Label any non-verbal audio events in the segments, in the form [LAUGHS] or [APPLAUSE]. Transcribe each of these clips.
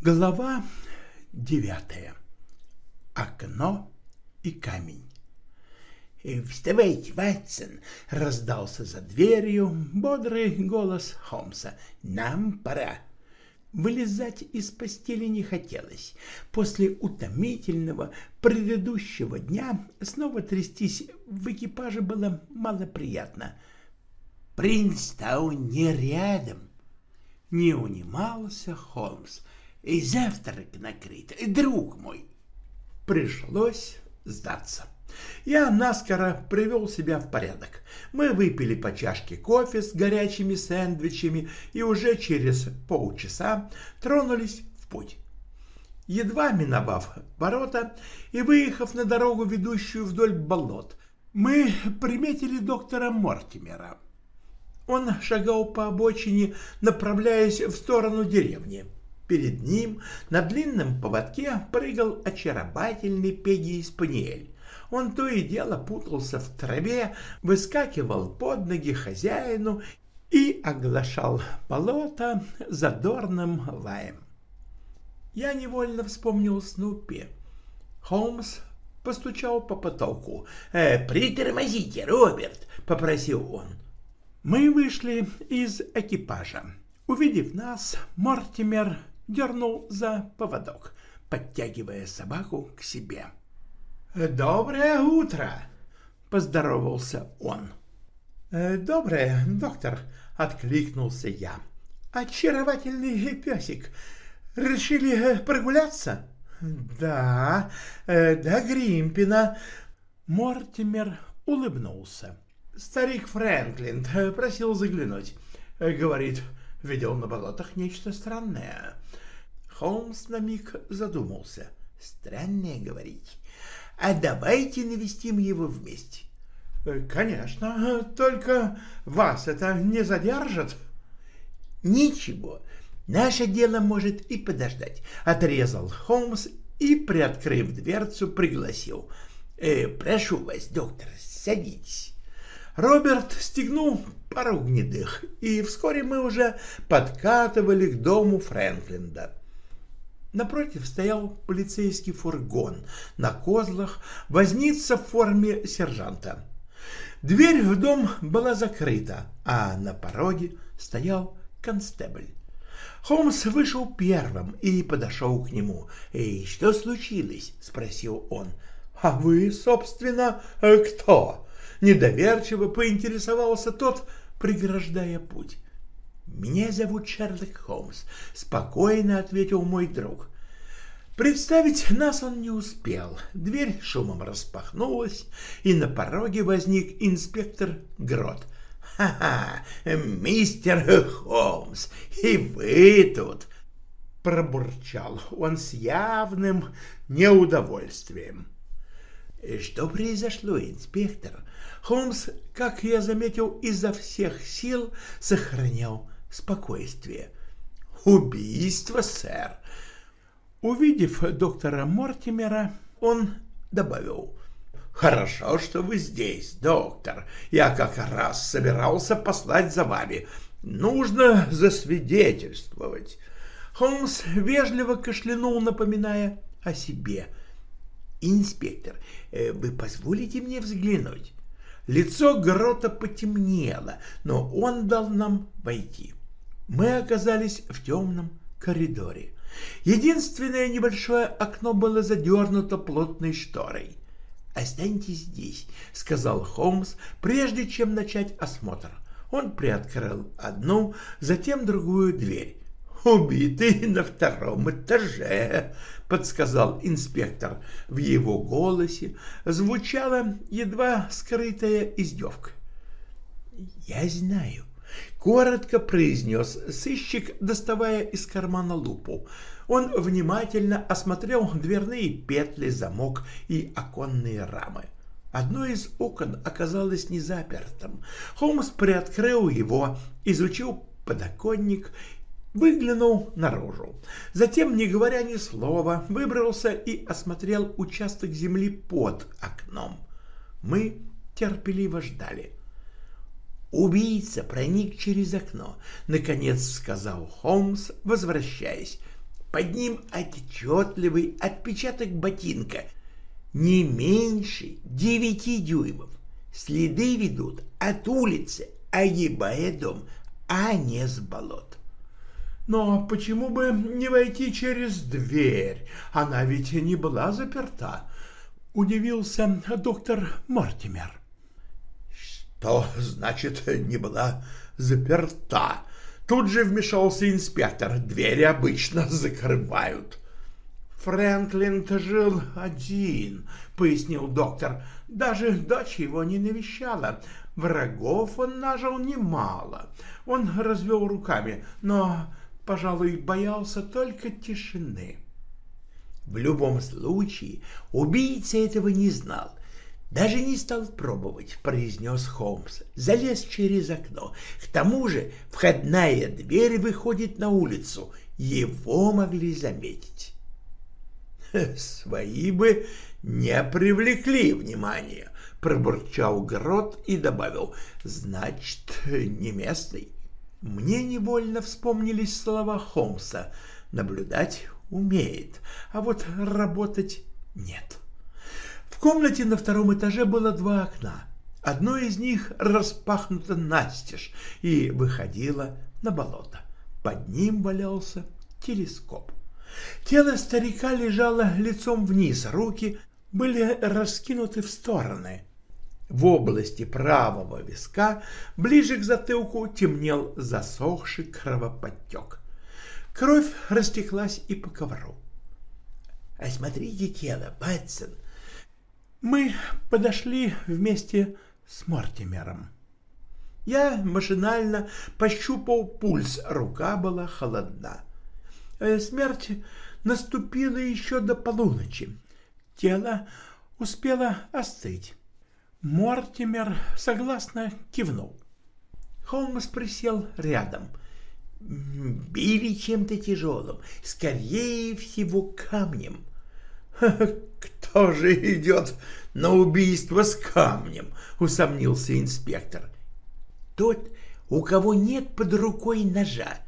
Глава девятая. Окно и камень. «Вставайте, Ватсон!» — раздался за дверью бодрый голос Холмса. «Нам пора!» Вылезать из постели не хотелось. После утомительного предыдущего дня снова трястись в экипаже было малоприятно. «Принстаун не рядом!» Не унимался Холмс. «И завтрак накрыт, друг мой!» Пришлось сдаться. Я наскоро привел себя в порядок. Мы выпили по чашке кофе с горячими сэндвичами и уже через полчаса тронулись в путь. Едва миновав ворота и выехав на дорогу, ведущую вдоль болот, мы приметили доктора Мортимера. Он шагал по обочине, направляясь в сторону деревни. Перед ним на длинном поводке прыгал очаровательный Пегги-спаниель. Он то и дело путался в траве, выскакивал под ноги хозяину и оглашал болото задорным лаем. Я невольно вспомнил Снупи. Холмс постучал по потолку. «Э, «Притормозите, Роберт!» — попросил он. Мы вышли из экипажа. Увидев нас, Мортимер дернул за поводок, подтягивая собаку к себе. «Доброе утро!» — поздоровался он. «Доброе, доктор!» — откликнулся я. «Очаровательный песик. Решили прогуляться?» «Да, до Гримпина». Мортимер улыбнулся. «Старик Фрэнклин просил заглянуть. Говорит, видел на болотах нечто странное». Холмс на миг задумался. «Странное, говорить. А давайте навестим его вместе». «Конечно, только вас это не задержит?» «Ничего, наше дело может и подождать», — отрезал Холмс и, приоткрыв дверцу, пригласил. «Э, «Прошу вас, доктор, садитесь». Роберт стегнул пару гнедых, и вскоре мы уже подкатывали к дому Фрэнклинда. Напротив стоял полицейский фургон на козлах, возница в форме сержанта. Дверь в дом была закрыта, а на пороге стоял констебль. Холмс вышел первым и подошел к нему. «И что случилось?» — спросил он. «А вы, собственно, кто?» — недоверчиво поинтересовался тот, преграждая путь. «Меня зовут Шерлок Холмс», — спокойно ответил мой друг. Представить нас он не успел. Дверь шумом распахнулась, и на пороге возник инспектор Грот. «Ха-ха, мистер Холмс, и вы тут!» — пробурчал он с явным неудовольствием. «Что произошло, инспектор?» Холмс, как я заметил, изо всех сил сохранял спокойствие. «Убийство, сэр!» Увидев доктора Мортимера, он добавил. «Хорошо, что вы здесь, доктор. Я как раз собирался послать за вами. Нужно засвидетельствовать». Холмс вежливо кашлянул, напоминая о себе. «Инспектор, э, вы позволите мне взглянуть?» Лицо Грота потемнело, но он дал нам войти мы оказались в темном коридоре. Единственное небольшое окно было задернуто плотной шторой. «Останьтесь здесь», — сказал Холмс, прежде чем начать осмотр. Он приоткрыл одну, затем другую дверь. «Убитый на втором этаже», — подсказал инспектор. В его голосе звучала едва скрытая издевка. «Я знаю, — коротко произнес сыщик, доставая из кармана лупу. Он внимательно осмотрел дверные петли, замок и оконные рамы. Одно из окон оказалось незапертым. Холмс приоткрыл его, изучил подоконник, выглянул наружу. Затем, не говоря ни слова, выбрался и осмотрел участок земли под окном. Мы терпеливо ждали. «Убийца проник через окно», — наконец сказал Холмс, возвращаясь. Под ним отчетливый отпечаток ботинка, не меньше девяти дюймов. Следы ведут от улицы, огибая дом, а не с болот. Но почему бы не войти через дверь? Она ведь не была заперта. Удивился доктор Мортимер. Что значит не была заперта? Тут же вмешался инспектор. Двери обычно закрывают. Фрэнклин жил один, пояснил доктор. Даже дочь его не навещала. Врагов он нажил немало. Он развел руками, но, пожалуй, боялся только тишины. В любом случае, убийца этого не знал. Даже не стал пробовать, произнес Холмс. Залез через окно. К тому же входная дверь выходит на улицу. Его могли заметить. [LAUGHS] Свои бы не привлекли внимания, пробурчал Грот и добавил. Значит, не местный. Мне невольно вспомнились слова Холмса. Наблюдать умеет, а вот работать нет. В комнате на втором этаже было два окна. Одно из них распахнуто настежь и выходило на болото. Под ним валялся телескоп. Тело старика лежало лицом вниз, руки были раскинуты в стороны. В области правого виска, ближе к затылку, темнел засохший кровоподтек. Кровь растеклась и по ковру. «Осмотрите тело, Батсон!» Мы подошли вместе с Мортимером. Я машинально пощупал пульс, рука была холодна. Э, смерть наступила еще до полуночи. Тело успело остыть. Мортимер согласно кивнул. Холмс присел рядом. Били чем-то тяжелым, скорее всего, камнем. [LAUGHS] «Кто же идет на убийство с камнем?» — усомнился инспектор. «Тот, у кого нет под рукой ножа,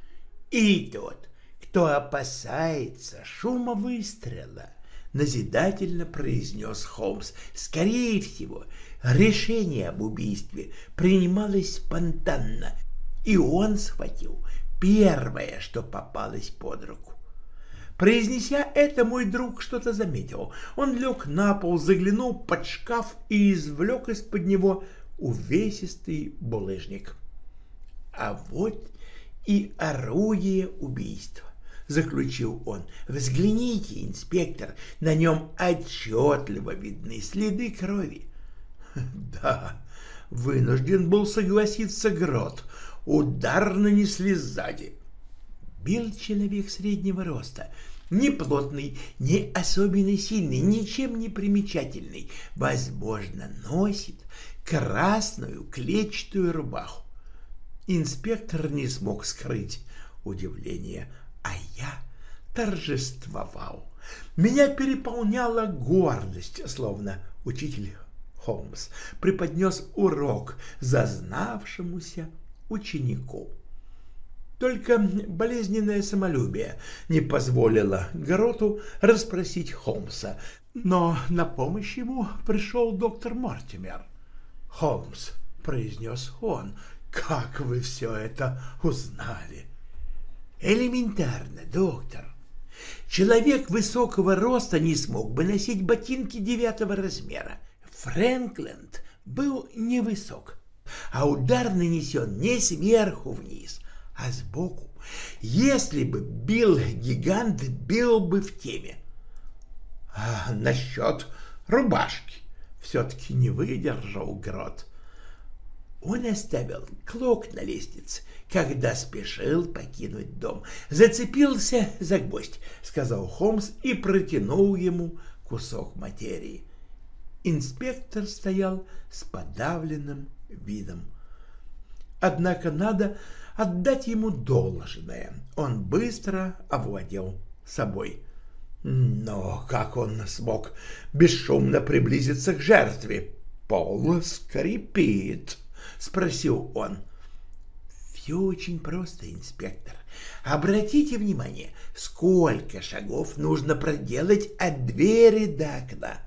и тот, кто опасается шума выстрела», — назидательно произнес Холмс. «Скорее всего, решение об убийстве принималось спонтанно, и он схватил первое, что попалось под руку. Произнеся это, мой друг что-то заметил. Он лег на пол, заглянул под шкаф и извлек из-под него увесистый булыжник. А вот и орудие убийства, заключил он. Взгляните, инспектор, на нем отчетливо видны следы крови. [LAUGHS] Да, вынужден был согласиться Грот. Удар нанесли сзади. Бил человек среднего роста, не плотный, не особенно сильный, ничем не примечательный, возможно, носит красную клетчатую рубаху. Инспектор не смог скрыть удивление, а я торжествовал. Меня переполняла гордость, словно учитель Холмс преподнес урок зазнавшемуся ученику. Только болезненное самолюбие не позволило Гороту расспросить Холмса, но на помощь ему пришел доктор Мортимер. «Холмс», — произнес он, — «как вы все это узнали?» «Элементарно, доктор. Человек высокого роста не смог бы носить ботинки девятого размера. Фрэнкленд был невысок, а удар нанесен не сверху вниз, а сбоку. Если бы бил гигант, бил бы в теме. А насчет рубашки все-таки не выдержал Грот. Он оставил клок на лестнице, когда спешил покинуть дом. Зацепился за гвоздь, сказал Холмс и протянул ему кусок материи. Инспектор стоял с подавленным видом. Однако надо отдать ему должное. Он быстро овладел собой. Но как он смог бесшумно приблизиться к жертве? Пол скрипит, спросил он. Все очень просто, инспектор. Обратите внимание, сколько шагов нужно проделать от двери до окна.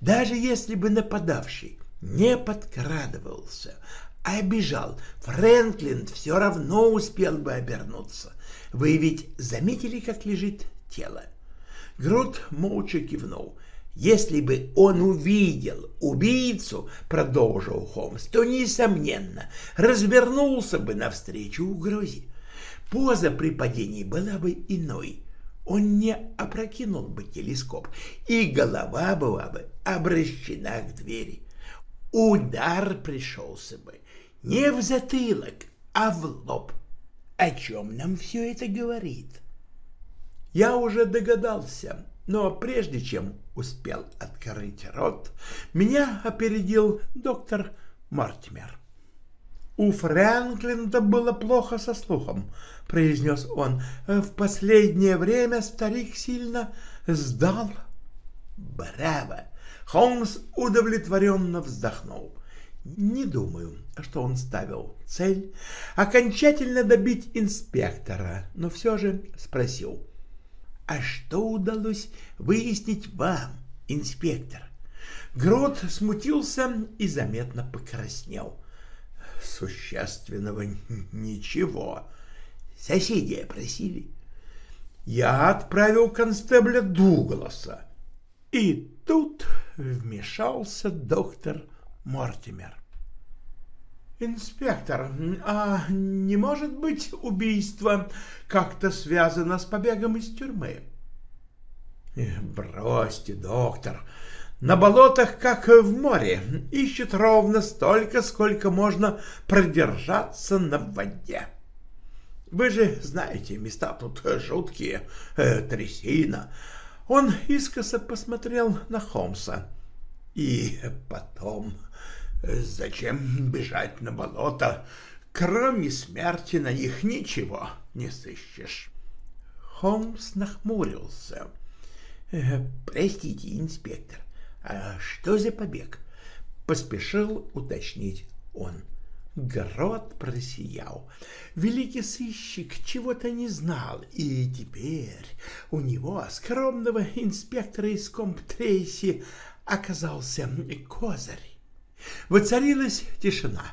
Даже если бы нападавший не подкрадывался, бежал, Фрэнклин все равно успел бы обернуться. Вы ведь заметили, как лежит тело? Груд молча кивнул. Если бы он увидел убийцу, продолжил Холмс, то, несомненно, развернулся бы навстречу угрозе. Поза при падении была бы иной. Он не опрокинул бы телескоп, и голова была бы обращена к двери. Удар пришелся бы не в затылок, а в лоб. О чем нам все это говорит? Я уже догадался, но прежде чем успел открыть рот, меня опередил доктор Мортимер. «У Фрэнклинда было плохо со слухом», — произнес он. «В последнее время старик сильно сдал». «Браво!» — Холмс удовлетворенно вздохнул. Не думаю, что он ставил цель окончательно добить инспектора, но все же спросил. «А что удалось выяснить вам, инспектор?» Грот смутился и заметно покраснел. «Существенного ничего. Соседи просили. Я отправил констебля Дугласа». И тут вмешался доктор Мортимер. «Инспектор, а не может быть убийство как-то связано с побегом из тюрьмы?» «Бросьте, доктор, на болотах, как в море, ищут ровно столько, сколько можно продержаться на воде. Вы же знаете, места тут жуткие, э, трясина». Он искоса посмотрел на Холмса. «И потом Зачем бежать на болото? Кроме смерти на них ничего не сыщешь. Холмс нахмурился. «Э, «Простите, инспектор, а что за побег?» Поспешил уточнить он. Грот просиял. Великий сыщик чего-то не знал, и теперь у него, скромного инспектора из Комп-Трейси, оказался козырь. Воцарилась тишина.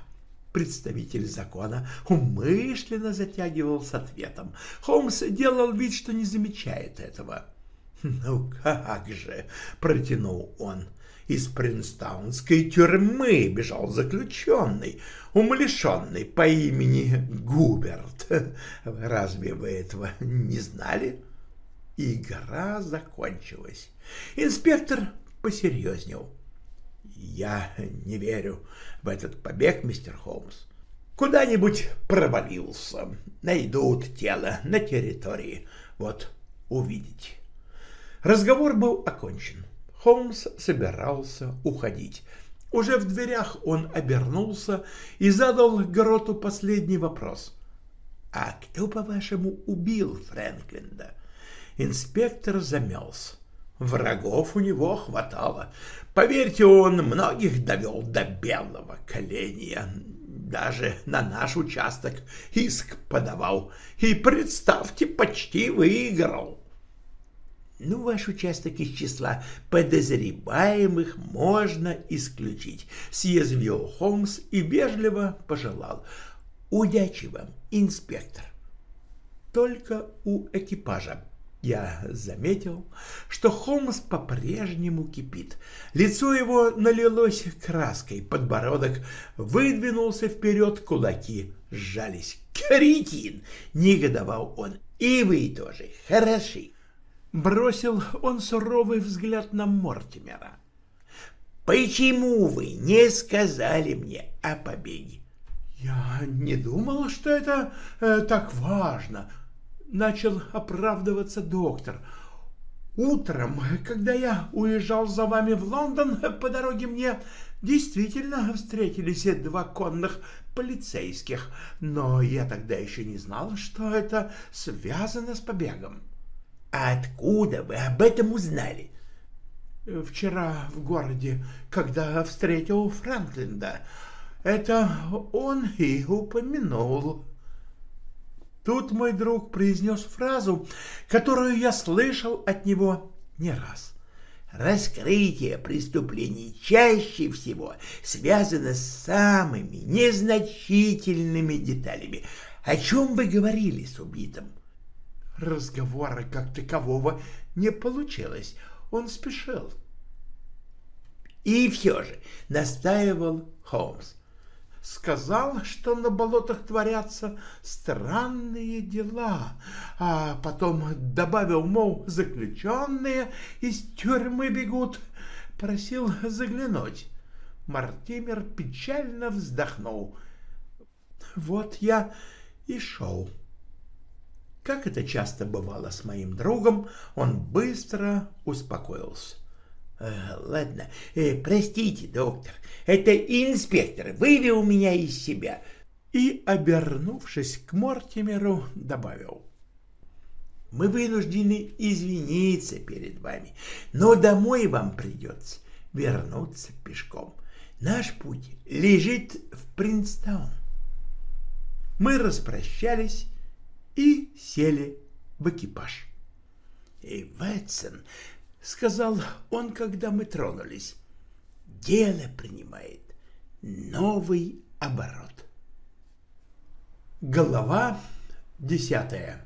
Представитель закона умышленно затягивал с ответом. Холмс делал вид, что не замечает этого. [LAUGHS] «Ну как же!» — протянул он. «Из Принстаунской тюрьмы бежал заключенный, умалишенный по имени Губерт. [LAUGHS] Разве вы этого не знали?» Игра закончилась. Инспектор посерьезнел. Я не верю в этот побег, мистер Холмс. Куда-нибудь провалился. Найдут тело на территории. Вот, увидите. Разговор был окончен. Холмс собирался уходить. Уже в дверях он обернулся и задал Гроту последний вопрос. «А кто, по-вашему, убил Фрэнклинда?» Инспектор замялся. Врагов у него хватало. Поверьте, он многих довел до белого коленя. Даже на наш участок иск подавал. И, представьте, почти выиграл. Ну, ваш участок из числа подозреваемых можно исключить, съязвил Холмс и вежливо пожелал. Удачи вам, инспектор. Только у экипажа я заметил, что Холмс по-прежнему кипит. Лицо его налилось краской, подбородок выдвинулся вперед, кулаки сжались. «Кретин!» — негодовал он. «И вы тоже хороши!» Бросил он суровый взгляд на Мортимера. «Почему вы не сказали мне о побеге?» «Я не думал, что это э, так важно», начал оправдываться доктор. Утром, когда я уезжал за вами в Лондон, по дороге мне действительно встретились два конных полицейских, но я тогда еще не знал, что это связано с побегом. А откуда вы об этом узнали? Вчера в городе, когда встретил Франклинда. Это он и упомянул. Тут мой друг произнес фразу, которую я слышал от него не раз. Раскрытие преступлений чаще всего связано с самыми незначительными деталями. О чем вы говорили с убитым? Разговора как такового не получилось. Он спешил. И все же настаивал Холмс. Сказал, что на болотах творятся странные дела, а потом добавил, мол, заключенные из тюрьмы бегут. Просил заглянуть. Мартимер печально вздохнул. Вот я и шел. Как это часто бывало с моим другом, он быстро успокоился. Э, ладно, э, простите, доктор, это инспектор вывел меня из себя. И, обернувшись к Мортимеру, добавил. Мы вынуждены извиниться перед вами, но домой вам придется вернуться пешком. Наш путь лежит в Принстаун. Мы распрощались и сели в экипаж. И Ватсон — сказал он, когда мы тронулись. «Дело принимает новый оборот». Глава десятая.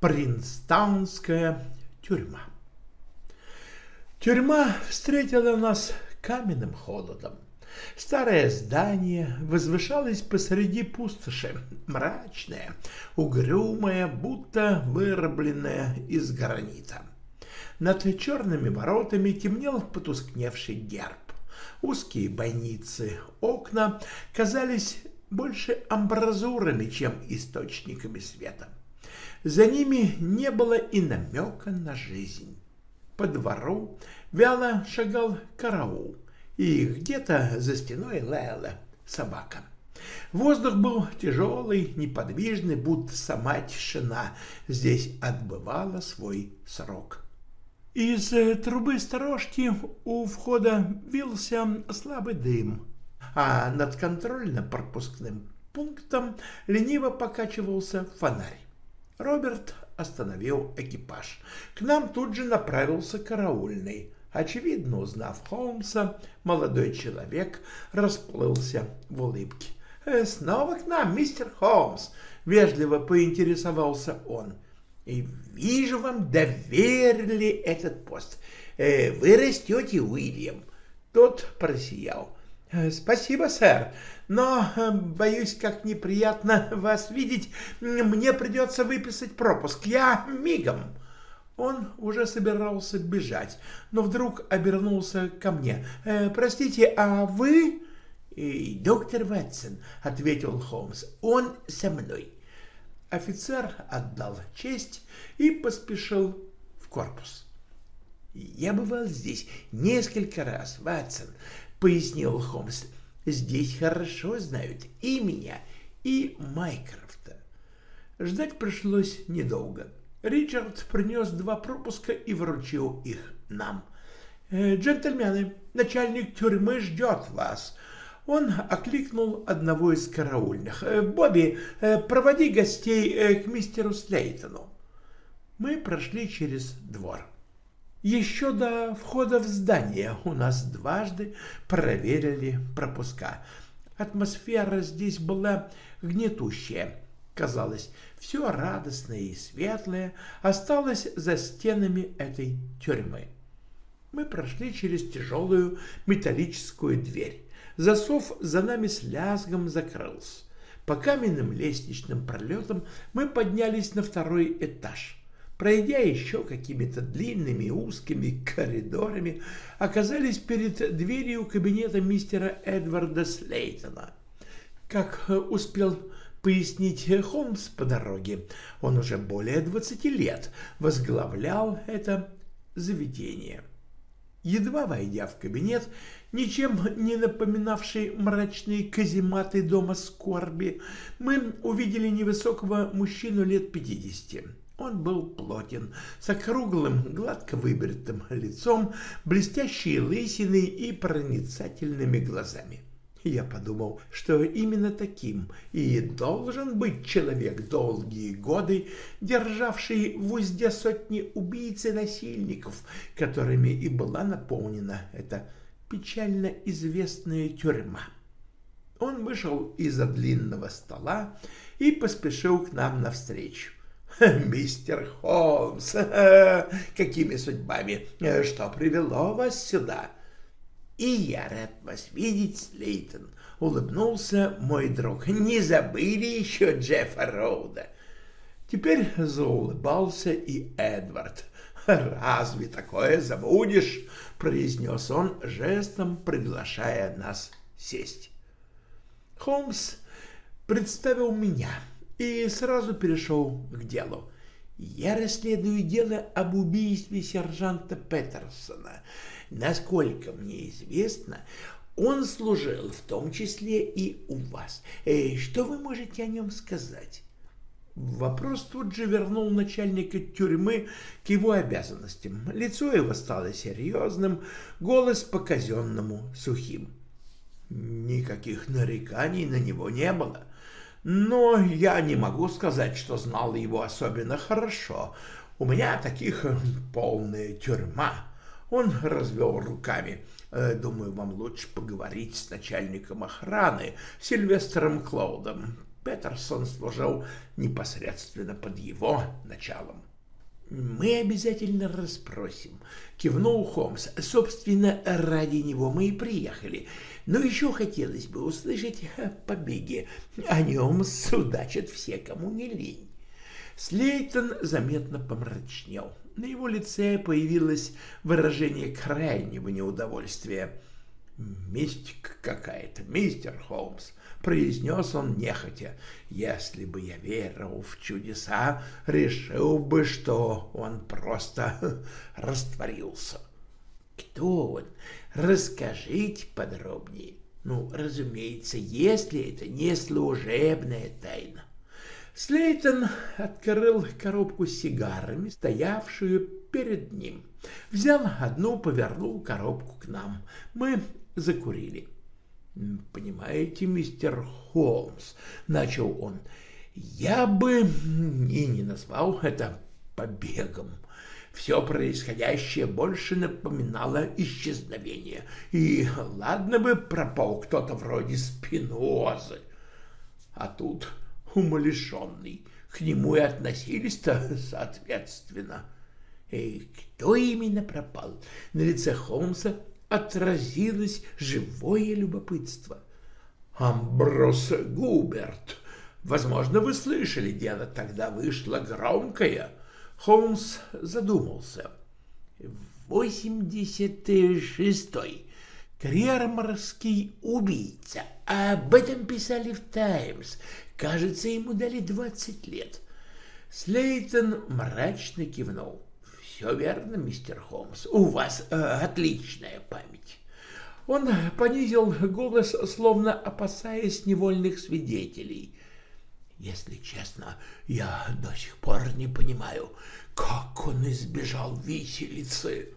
Принстаунская тюрьма. Тюрьма встретила нас каменным холодом. Старое здание возвышалось посреди пустоши, мрачное, угрюмое, будто вырубленное из гранита. Над черными воротами темнел потускневший герб. Узкие бойницы, окна казались больше амбразурами, чем источниками света. За ними не было и намека на жизнь. По двору вяло шагал караул, и где-то за стеной лаяла собака. Воздух был тяжелый, неподвижный, будто сама тишина здесь отбывала свой срок. Из э, трубы сторожки у входа вился слабый дым, а над контрольно-пропускным пунктом лениво покачивался фонарь. Роберт остановил экипаж. К нам тут же направился караульный. Очевидно, узнав Холмса, молодой человек расплылся в улыбке. «Э, «Снова к нам, мистер Холмс!» — вежливо поинтересовался он. И вижу, вам доверили этот пост. Э, вы растете, Уильям. Тот просиял. Э, спасибо, сэр, но, э, боюсь, как неприятно вас видеть, мне придется выписать пропуск. Я мигом. Он уже собирался бежать, но вдруг обернулся ко мне. «Простите, а вы...» «Доктор Ватсон», — ответил Холмс, — «он со мной». Офицер отдал честь и поспешил в корпус. «Я бывал здесь несколько раз, Ватсон», — пояснил Холмс. «Здесь хорошо знают и меня, и Майкрофта». Ждать пришлось недолго. Ричард принес два пропуска и вручил их нам. «Э, «Джентльмены, начальник тюрьмы ждет вас», он окликнул одного из караульных. «Э, «Бобби, э, проводи гостей э, к мистеру Слейтону». Мы прошли через двор. Еще до входа в здание у нас дважды проверили пропуска. Атмосфера здесь была гнетущая. Казалось, все радостное и светлое осталось за стенами этой тюрьмы. Мы прошли через тяжелую металлическую дверь. Засов за нами с лязгом закрылся. По каменным лестничным пролетам мы поднялись на второй этаж. Пройдя еще какими-то длинными узкими коридорами, оказались перед дверью кабинета мистера Эдварда Слейтона. Как успел пояснить Холмс по дороге, он уже более двадцати лет возглавлял это заведение. Едва войдя в кабинет, ничем не напоминавший мрачные казематы дома скорби, мы увидели невысокого мужчину лет пятидесяти. Он был плотен, с округлым, гладко выбритым лицом, блестящей лысиной и проницательными глазами. Я подумал, что именно таким и должен быть человек, долгие годы державший в узде сотни убийц и насильников, которыми и была наполнена эта печально известная тюрьма. Он вышел из-за длинного стола и поспешил к нам навстречу. [LAUGHS] «Мистер Холмс, [LAUGHS] какими судьбами? Что привело вас сюда?» «И я рад вас видеть, Слейтон», — улыбнулся мой друг. «Не забыли еще Джеффа Роуда?» Теперь заулыбался и Эдвард. «Разве такое забудешь?» — произнес он, жестом приглашая нас сесть. Холмс представил меня и сразу перешел к делу. Я расследую дело об убийстве сержанта Петерсона. Насколько мне известно, он служил в том числе и у вас. Э, что вы можете о нем сказать? Вопрос тут же вернул начальника тюрьмы к его обязанностям. Лицо его стало серьезным, голос по-казенному сухим. Никаких нареканий на него не было. Но я не могу сказать, что знал его особенно хорошо. У меня таких полная тюрьма. Он развел руками. «Э, думаю, вам лучше поговорить с начальником охраны Сильвестром Клоудом. Петерсон служил непосредственно под его началом. «Мы обязательно расспросим», — кивнул Холмс. «Собственно, ради него мы и приехали. Но еще хотелось бы услышать о побеге. О нем судачат все, кому не лень». Слейтон заметно помрачнел. На его лице появилось выражение крайнего неудовольствия. «Месть какая-то, мистер Холмс», — произнес он нехотя. «Если бы я верил в чудеса, решил бы, что он просто [LAUGHS] растворился». «Кто он? Расскажите подробнее». «Ну, разумеется, если это не служебная тайна». Слейтон открыл коробку с сигарами, стоявшую перед ним. Взял одну, повернул коробку к нам. Мы закурили. «Понимаете, мистер Холмс», — начал он, — «я бы и не назвал это побегом. Все происходящее больше напоминало исчезновение. И ладно бы пропал кто-то вроде Спинозы, а тут умалишенный. К нему и относились-то соответственно. И кто именно пропал? На лице Холмса отразилось живое любопытство. Амброс Губерт. Возможно, вы слышали, дело тогда вышло громкое. Холмс задумался. Восемьдесят шестой. Кремерский убийца. Об этом писали в «Таймс». Кажется, ему дали двадцать лет. Слейтон мрачно кивнул. «Все верно, мистер Холмс. У вас э, отличная память». Он понизил голос, словно опасаясь невольных свидетелей. «Если честно, я до сих пор не понимаю, как он избежал виселицы».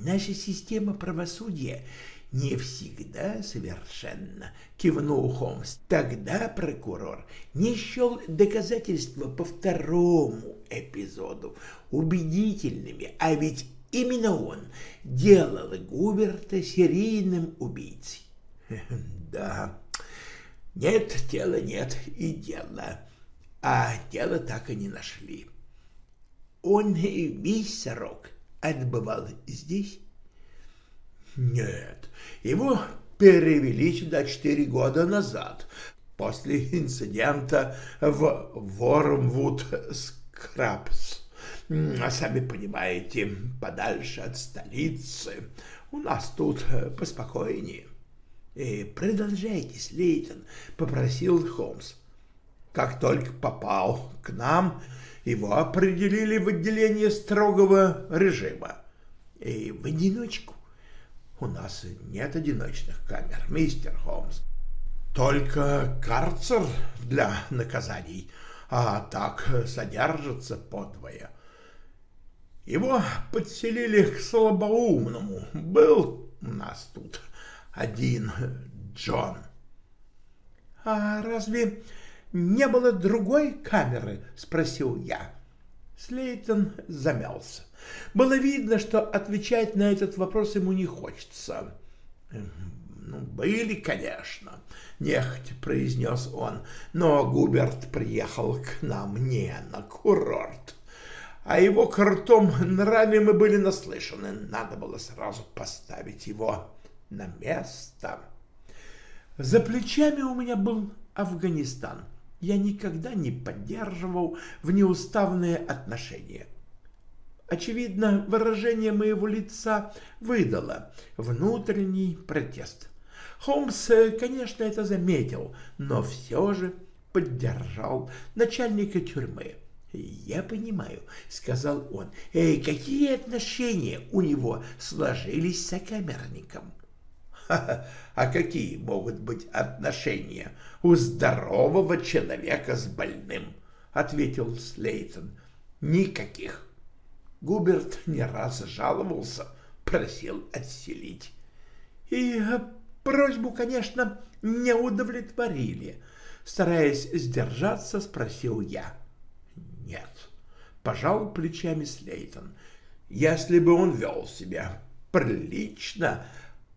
Наша система правосудия не всегда совершенно, кивнул Холмс. Тогда прокурор не счел доказательства по второму эпизоду убедительными, а ведь именно он делал Губерта серийным убийцей. [LAUGHS] Да, нет тела нет и дела, а тело так и не нашли. Он весь срок отбывал здесь? Нет, его перевели сюда четыре года назад, после инцидента в Вормвуд Скрабс. А сами понимаете, подальше от столицы. У нас тут поспокойнее. И продолжайте, Слейтон, попросил Холмс. Как только попал к нам, его определили в отделение строгого режима. И в одиночку у нас нет одиночных камер, мистер Холмс. Только карцер для наказаний, а так содержится подвое. Его подселили к слабоумному. Был у нас тут один Джон. — А разве не было другой камеры? — спросил я. Слейтон замялся. Было видно, что отвечать на этот вопрос ему не хочется. «Ну, были, конечно», — нехотя произнес он, «но Губерт приехал к нам не на курорт. А его крутом нраве мы были наслышаны, надо было сразу поставить его на место». За плечами у меня был Афганистан. Я никогда не поддерживал внеуставные отношения. Очевидно, выражение моего лица выдало внутренний протест. Холмс, конечно, это заметил, но все же поддержал начальника тюрьмы. «Я понимаю», — сказал он, «э, — «какие отношения у него сложились с сокамерником?» [LAUGHS] А какие могут быть отношения у здорового человека с больным? — ответил Слейтон. «Никаких». Губерт не раз жаловался, просил отселить. И э, просьбу, конечно, не удовлетворили. Стараясь сдержаться, спросил я. Нет, пожал плечами Слейтон. Если бы он вел себя прилично,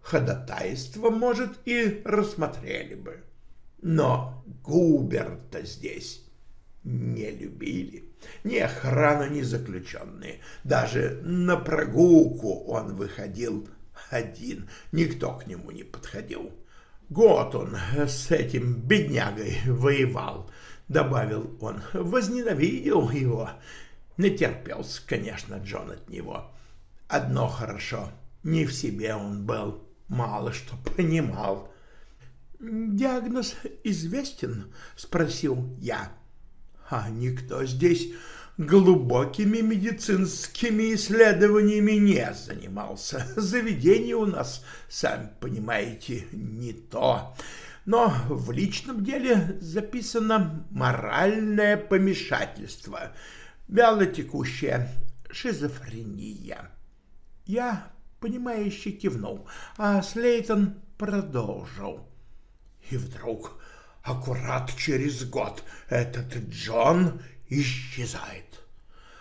ходатайство, может, и рассмотрели бы. Но Губерта здесь не любили. Ни охрана, ни заключенные. Даже на прогулку он выходил один, никто к нему не подходил. Год он с этим беднягой воевал, добавил он, возненавидел его. Не терпелся, конечно, Джон от него. Одно хорошо, не в себе он был, мало что понимал. «Диагноз известен?» — спросил я а никто здесь глубокими медицинскими исследованиями не занимался. Заведение у нас, сами понимаете, не то. Но в личном деле записано моральное помешательство, вялотекущая шизофрения. Я, понимающе кивнул, а Слейтон продолжил. И вдруг аккурат через год этот Джон исчезает.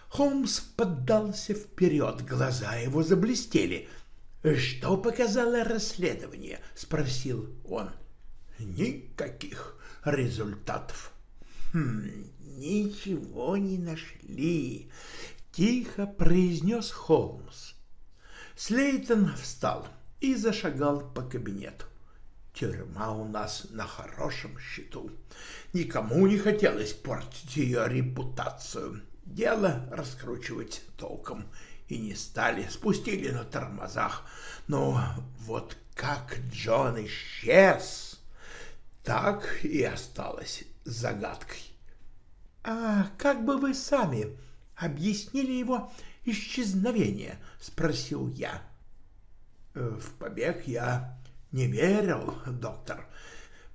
Холмс поддался вперед, глаза его заблестели. «Что показало расследование?» — спросил он. «Никаких результатов». «Хм, ничего не нашли», — тихо произнес Холмс. Слейтон встал и зашагал по кабинету. Тюрьма у нас на хорошем счету. Никому не хотелось портить ее репутацию. Дело раскручивать толком и не стали, спустили на тормозах. Но вот как Джон исчез, так и осталось загадкой. — А как бы вы сами объяснили его исчезновение? — спросил я. Э, — В побег я не верил, доктор.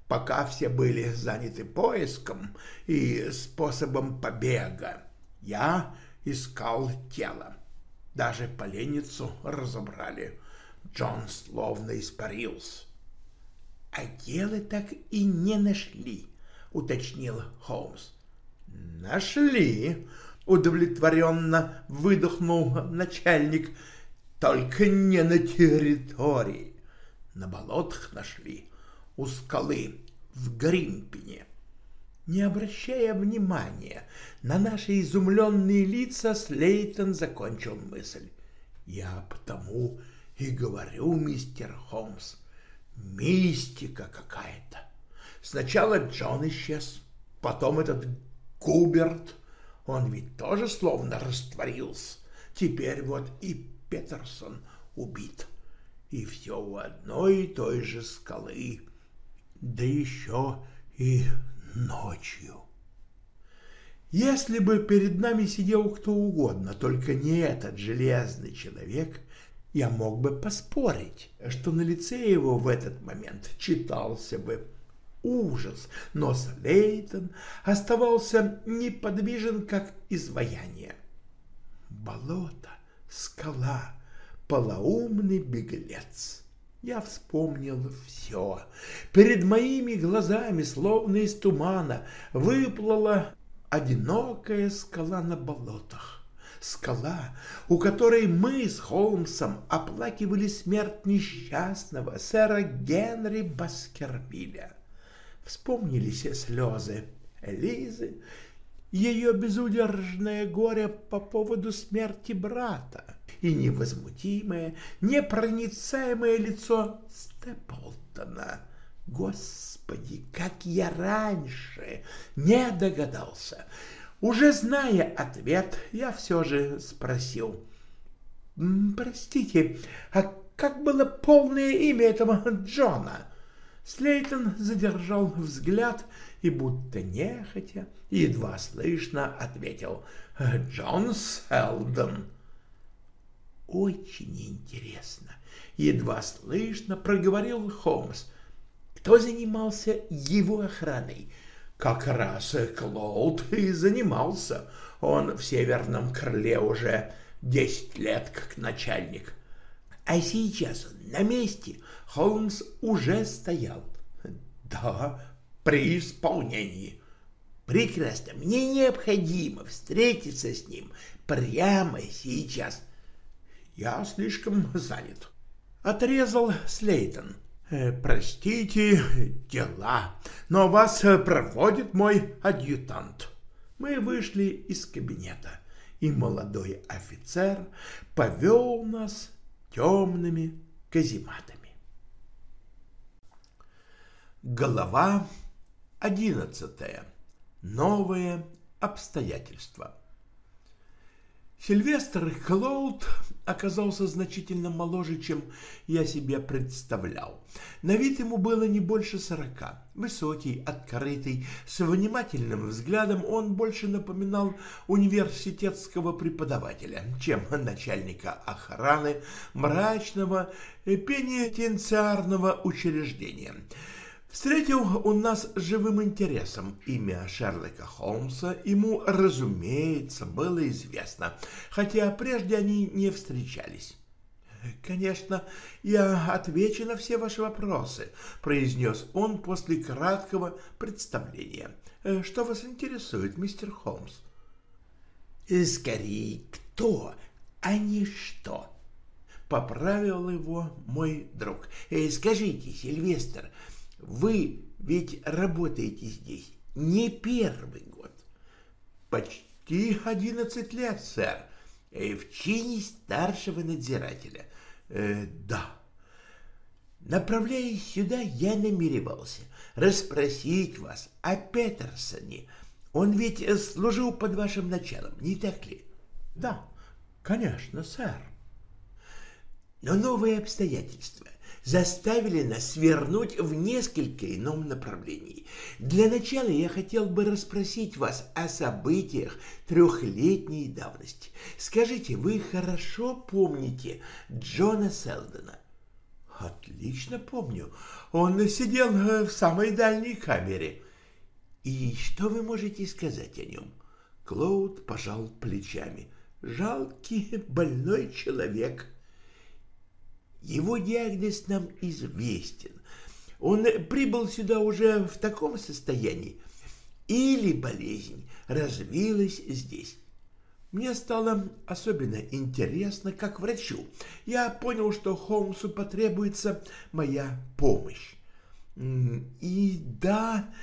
Пока все были заняты поиском и способом побега, я искал тело. Даже поленницу разобрали. Джон словно испарился. — А тело так и не нашли, — уточнил Холмс. — Нашли, — удовлетворенно выдохнул начальник, — только не на территории на болотах нашли, у скалы в Гримпине. Не обращая внимания на наши изумленные лица, Слейтон закончил мысль. «Я потому и говорю, мистер Холмс, мистика какая-то. Сначала Джон исчез, потом этот Губерт, он ведь тоже словно растворился. Теперь вот и Петерсон убит и все у одной и той же скалы, да еще и ночью. Если бы перед нами сидел кто угодно, только не этот железный человек, я мог бы поспорить, что на лице его в этот момент читался бы ужас, но Слейтон оставался неподвижен, как изваяние. Болото, скала, полоумный беглец. Я вспомнил все. Перед моими глазами, словно из тумана, выплыла одинокая скала на болотах. Скала, у которой мы с Холмсом оплакивали смерть несчастного сэра Генри Баскервилля. Вспомнились слезы Элизы, ее безудержное горе по поводу смерти брата и невозмутимое, непроницаемое лицо Степлтона. Господи, как я раньше не догадался! Уже зная ответ, я все же спросил. «Простите, а как было полное имя этого Джона?» Слейтон задержал взгляд и будто нехотя, едва слышно ответил «Джон Селдон». «Очень интересно», — едва слышно проговорил Холмс. «Кто занимался его охраной?» «Как раз Клоуд и занимался. Он в Северном Крыле уже десять лет как начальник». «А сейчас на месте?» Холмс уже стоял. «Да, при исполнении». «Прекрасно. Мне необходимо встретиться с ним прямо сейчас». «Я слишком занят». Отрезал Слейтон. «Э, «Простите, дела, но вас проводит мой адъютант». Мы вышли из кабинета, и молодой офицер повел нас темными казематами. Глава одиннадцатая. Новые обстоятельства. Сильвестр Клоуд оказался значительно моложе, чем я себе представлял. На вид ему было не больше сорока. Высокий, открытый, с внимательным взглядом он больше напоминал университетского преподавателя, чем начальника охраны мрачного пенитенциарного учреждения. Встретил он нас живым интересом. Имя Шерлока Холмса ему, разумеется, было известно, хотя прежде они не встречались. «Конечно, я отвечу на все ваши вопросы», — произнес он после краткого представления. «Что вас интересует, мистер Холмс?» «Скорее, кто, а не что», — поправил его мой друг. «Скажите, Сильвестр, — вы ведь работаете здесь не первый год. Почти одиннадцать лет, сэр. Э, в чине старшего надзирателя. Э, да. Направляясь сюда, я намеревался расспросить вас о Петерсоне. Он ведь служил под вашим началом, не так ли? Да, конечно, сэр. Но новые обстоятельства заставили нас свернуть в несколько ином направлении. Для начала я хотел бы расспросить вас о событиях трехлетней давности. Скажите, вы хорошо помните Джона Селдона? Отлично помню. Он сидел э, в самой дальней камере. И что вы можете сказать о нем? Клоуд пожал плечами. Жалкий больной человек — его диагноз нам известен. Он прибыл сюда уже в таком состоянии, или болезнь развилась здесь. Мне стало особенно интересно, как врачу. Я понял, что Холмсу потребуется моя помощь. И да,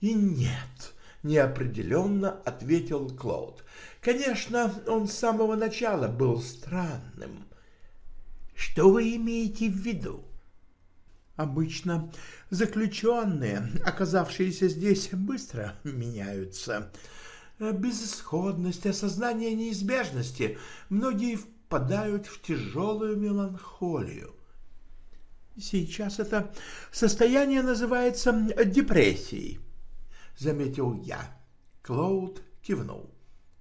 и нет, неопределенно ответил Клауд. Конечно, он с самого начала был странным. Что вы имеете в виду? Обычно заключенные, оказавшиеся здесь, быстро меняются. Безысходность, осознание неизбежности. Многие впадают в тяжелую меланхолию. Сейчас это состояние называется депрессией, заметил я. Клоуд кивнул.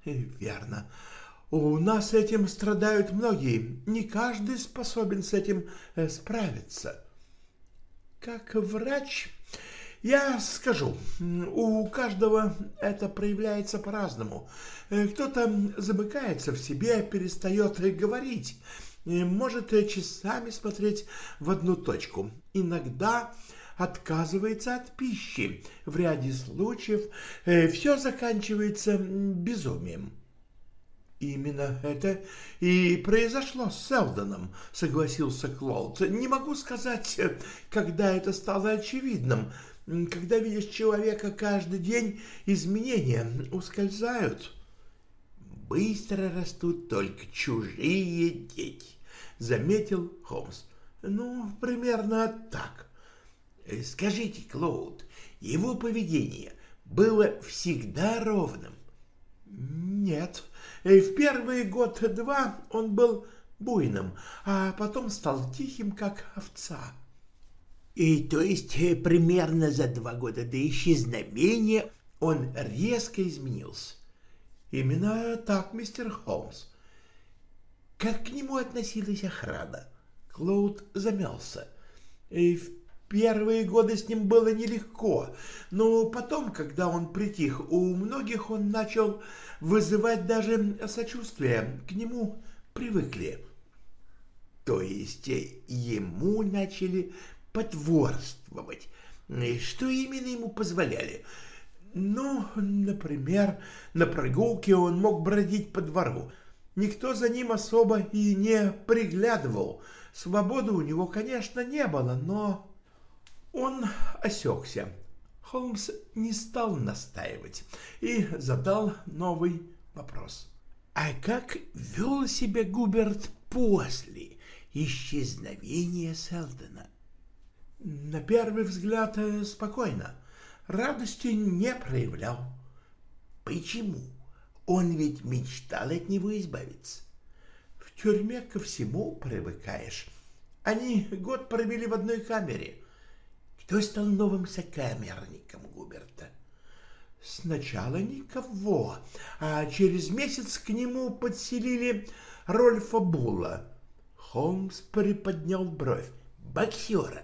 Верно. У нас этим страдают многие. Не каждый способен с этим э, справиться. Как врач я скажу, у каждого это проявляется по-разному. Э, кто-то замыкается в себе, перестает говорить. может часами смотреть в одну точку. Иногда отказывается от пищи. В ряде случаев э, все заканчивается безумием. «Именно это и произошло с Селдоном», — согласился Клоуд. «Не могу сказать, когда это стало очевидным. Когда видишь человека каждый день, изменения ускользают». «Быстро растут только чужие дети», — заметил Холмс. «Ну, примерно так. Скажите, Клоуд, его поведение было всегда ровным?» «Нет», в первый год-два он был буйным, а потом стал тихим, как овца. И то есть э, примерно за два года до исчезновения он резко изменился. Именно так, мистер Холмс. Как к нему относилась охрана? Клоуд замялся. И в первые годы с ним было нелегко, но потом, когда он притих, у многих он начал вызывать даже сочувствие, к нему привыкли. То есть э, ему начали потворствовать. Что именно ему позволяли? Ну, например, на прогулке он мог бродить по двору. Никто за ним особо и не приглядывал. Свободы у него, конечно, не было, но он осекся. Холмс не стал настаивать и задал новый вопрос. А как вел себя Губерт после исчезновения Селдена? На первый взгляд э, спокойно. Радости не проявлял. Почему? Он ведь мечтал от него избавиться. В тюрьме ко всему привыкаешь. Они год провели в одной камере — кто стал новым сокамерником Губерта? Сначала никого, а через месяц к нему подселили Рольфа Була. Холмс приподнял бровь. Боксера.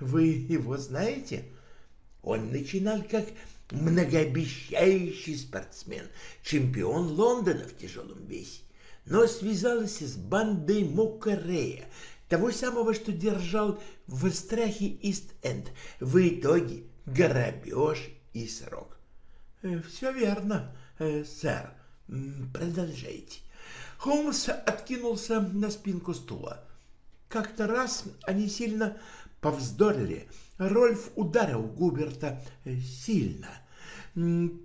Вы его знаете? Он начинал как многообещающий спортсмен, чемпион Лондона в тяжелом весе, но связался с бандой Мокарея, того самого, что держал в страхе Ист-Энд. В итоге грабеж и срок. Э, — Все верно, э, сэр. Продолжайте. Холмс откинулся на спинку стула. Как-то раз они сильно повздорили. Рольф ударил Губерта э, сильно.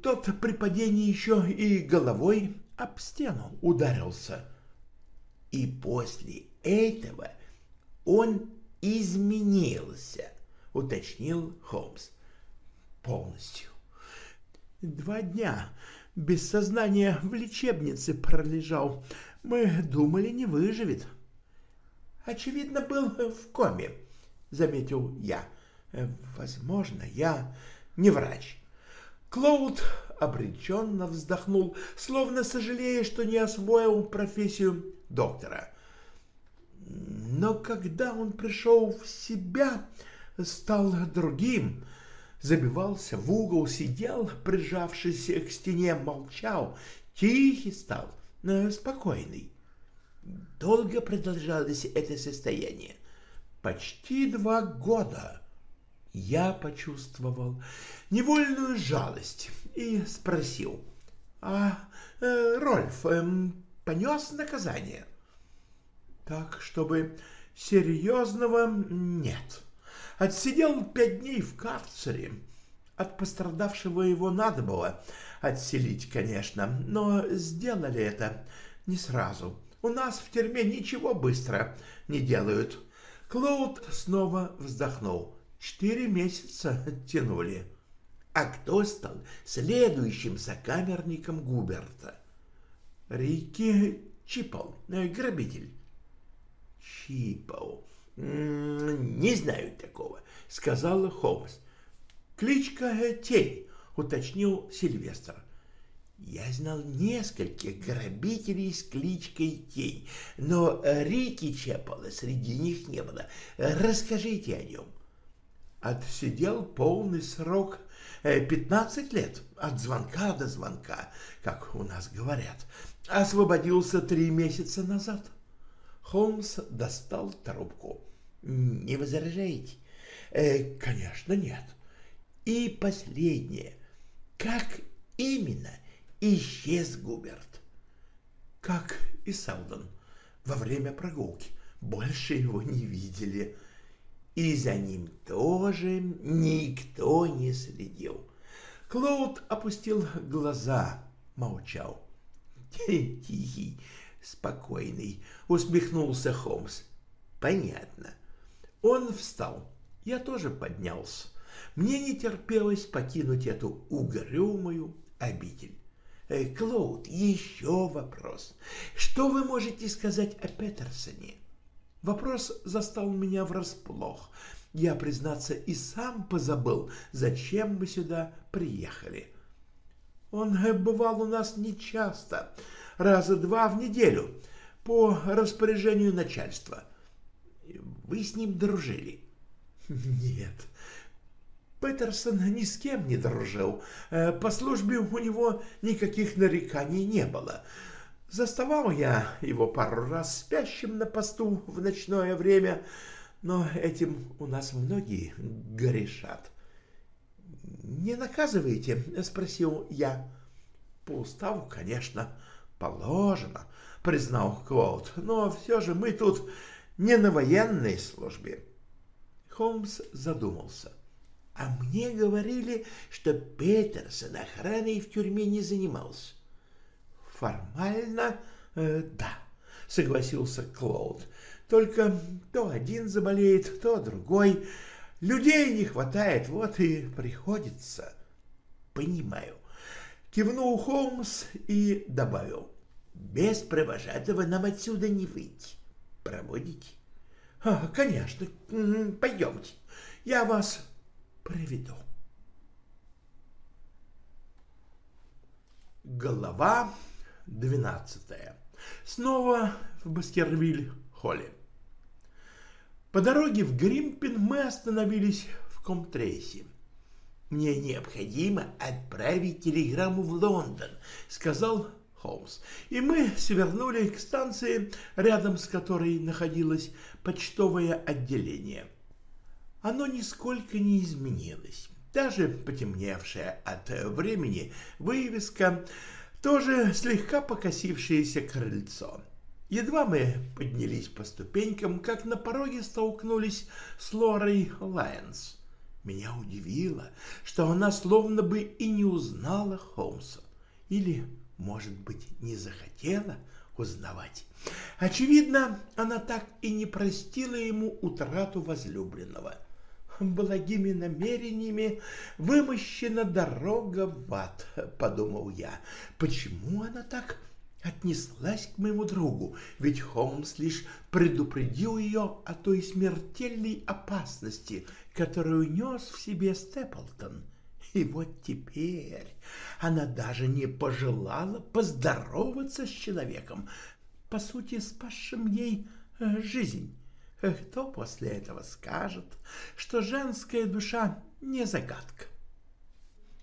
Тот при падении еще и головой об стену ударился. И после этого он изменился, уточнил Холмс. Полностью. Два дня без сознания в лечебнице пролежал. Мы думали, не выживет. Очевидно, был в коме, заметил я. Возможно, я не врач. Клоуд обреченно вздохнул, словно сожалея, что не освоил профессию доктора. Но когда он пришел в себя, стал другим, забивался в угол, сидел, прижавшись к стене, молчал, тихий стал, спокойный. Долго продолжалось это состояние? Почти два года. Я почувствовал невольную жалость и спросил, а э, Рольф э, понес наказание? Так, чтобы серьезного нет. Отсидел пять дней в карцере. От пострадавшего его надо было отселить, конечно, но сделали это не сразу. У нас в тюрьме ничего быстро не делают. Клоуд снова вздохнул. Четыре месяца тянули. А кто стал следующим сокамерником Губерта? Рики Чипл, э, грабитель. Чипл. Не знаю такого, сказала Холмс. Кличка Тень, уточнил Сильвестр. Я знал нескольких грабителей с кличкой Тень, но Рики Чепала среди них не было. Расскажите о нем. Отсидел полный срок э, пятнадцать лет, от звонка до звонка, как у нас говорят. Освободился три месяца назад. — Холмс достал трубку. «Не возражаете?» э, «Конечно, нет». «И последнее. Как именно исчез Губерт?» «Как и Селдон во время прогулки. Больше его не видели» и за ним тоже никто не следил. Клоуд опустил глаза, молчал. «Тихий, спокойный», — усмехнулся Холмс. «Понятно». Он встал. Я тоже поднялся. Мне не терпелось покинуть эту угрюмую обитель. Э, Клоуд, еще вопрос. Что вы можете сказать о Петерсоне? Вопрос застал меня врасплох. Я, признаться, и сам позабыл, зачем мы сюда приехали. Он бывал у нас нечасто, раза два в неделю, по распоряжению начальства. Вы с ним дружили? [LAUGHS] Нет. Петерсон ни с кем не дружил. Э, по службе у него никаких нареканий не было. Заставал я его пару раз спящим на посту в ночное время, но этим у нас многие грешат. «Не наказываете?» — спросил я. «По уставу, конечно, положено», — признал Клоуд, «но все же мы тут не на военной службе». Холмс задумался. «А мне говорили, что Петерсон охраной в тюрьме не занимался. Формально, э, да, согласился Клоуд. Только то один заболеет, то другой. Людей не хватает, вот и приходится. Понимаю. Кивнул Холмс и добавил. Без провожатого нам отсюда не выйти. Проводите? А, конечно. Пойдемте. Я вас проведу. Голова Двенадцатое. Снова в Баскервиль-холле. По дороге в Гримпин мы остановились в Комтрейсе. «Мне необходимо отправить телеграмму в Лондон», — сказал Холмс. И мы свернули к станции, рядом с которой находилось почтовое отделение. Оно нисколько не изменилось. Даже потемневшая от времени вывеска тоже слегка покосившееся крыльцо. Едва мы поднялись по ступенькам, как на пороге столкнулись с Лорой Лайонс. Меня удивило, что она словно бы и не узнала Холмса. Или, может быть, не захотела узнавать. Очевидно, она так и не простила ему утрату возлюбленного — благими намерениями вымощена дорога в ад, подумал я. Почему она так отнеслась к моему другу? Ведь Холмс лишь предупредил ее о той смертельной опасности, которую нес в себе Степлтон. И вот теперь она даже не пожелала поздороваться с человеком, по сути, спасшим ей э, жизнь. Кто после этого скажет, что женская душа не загадка?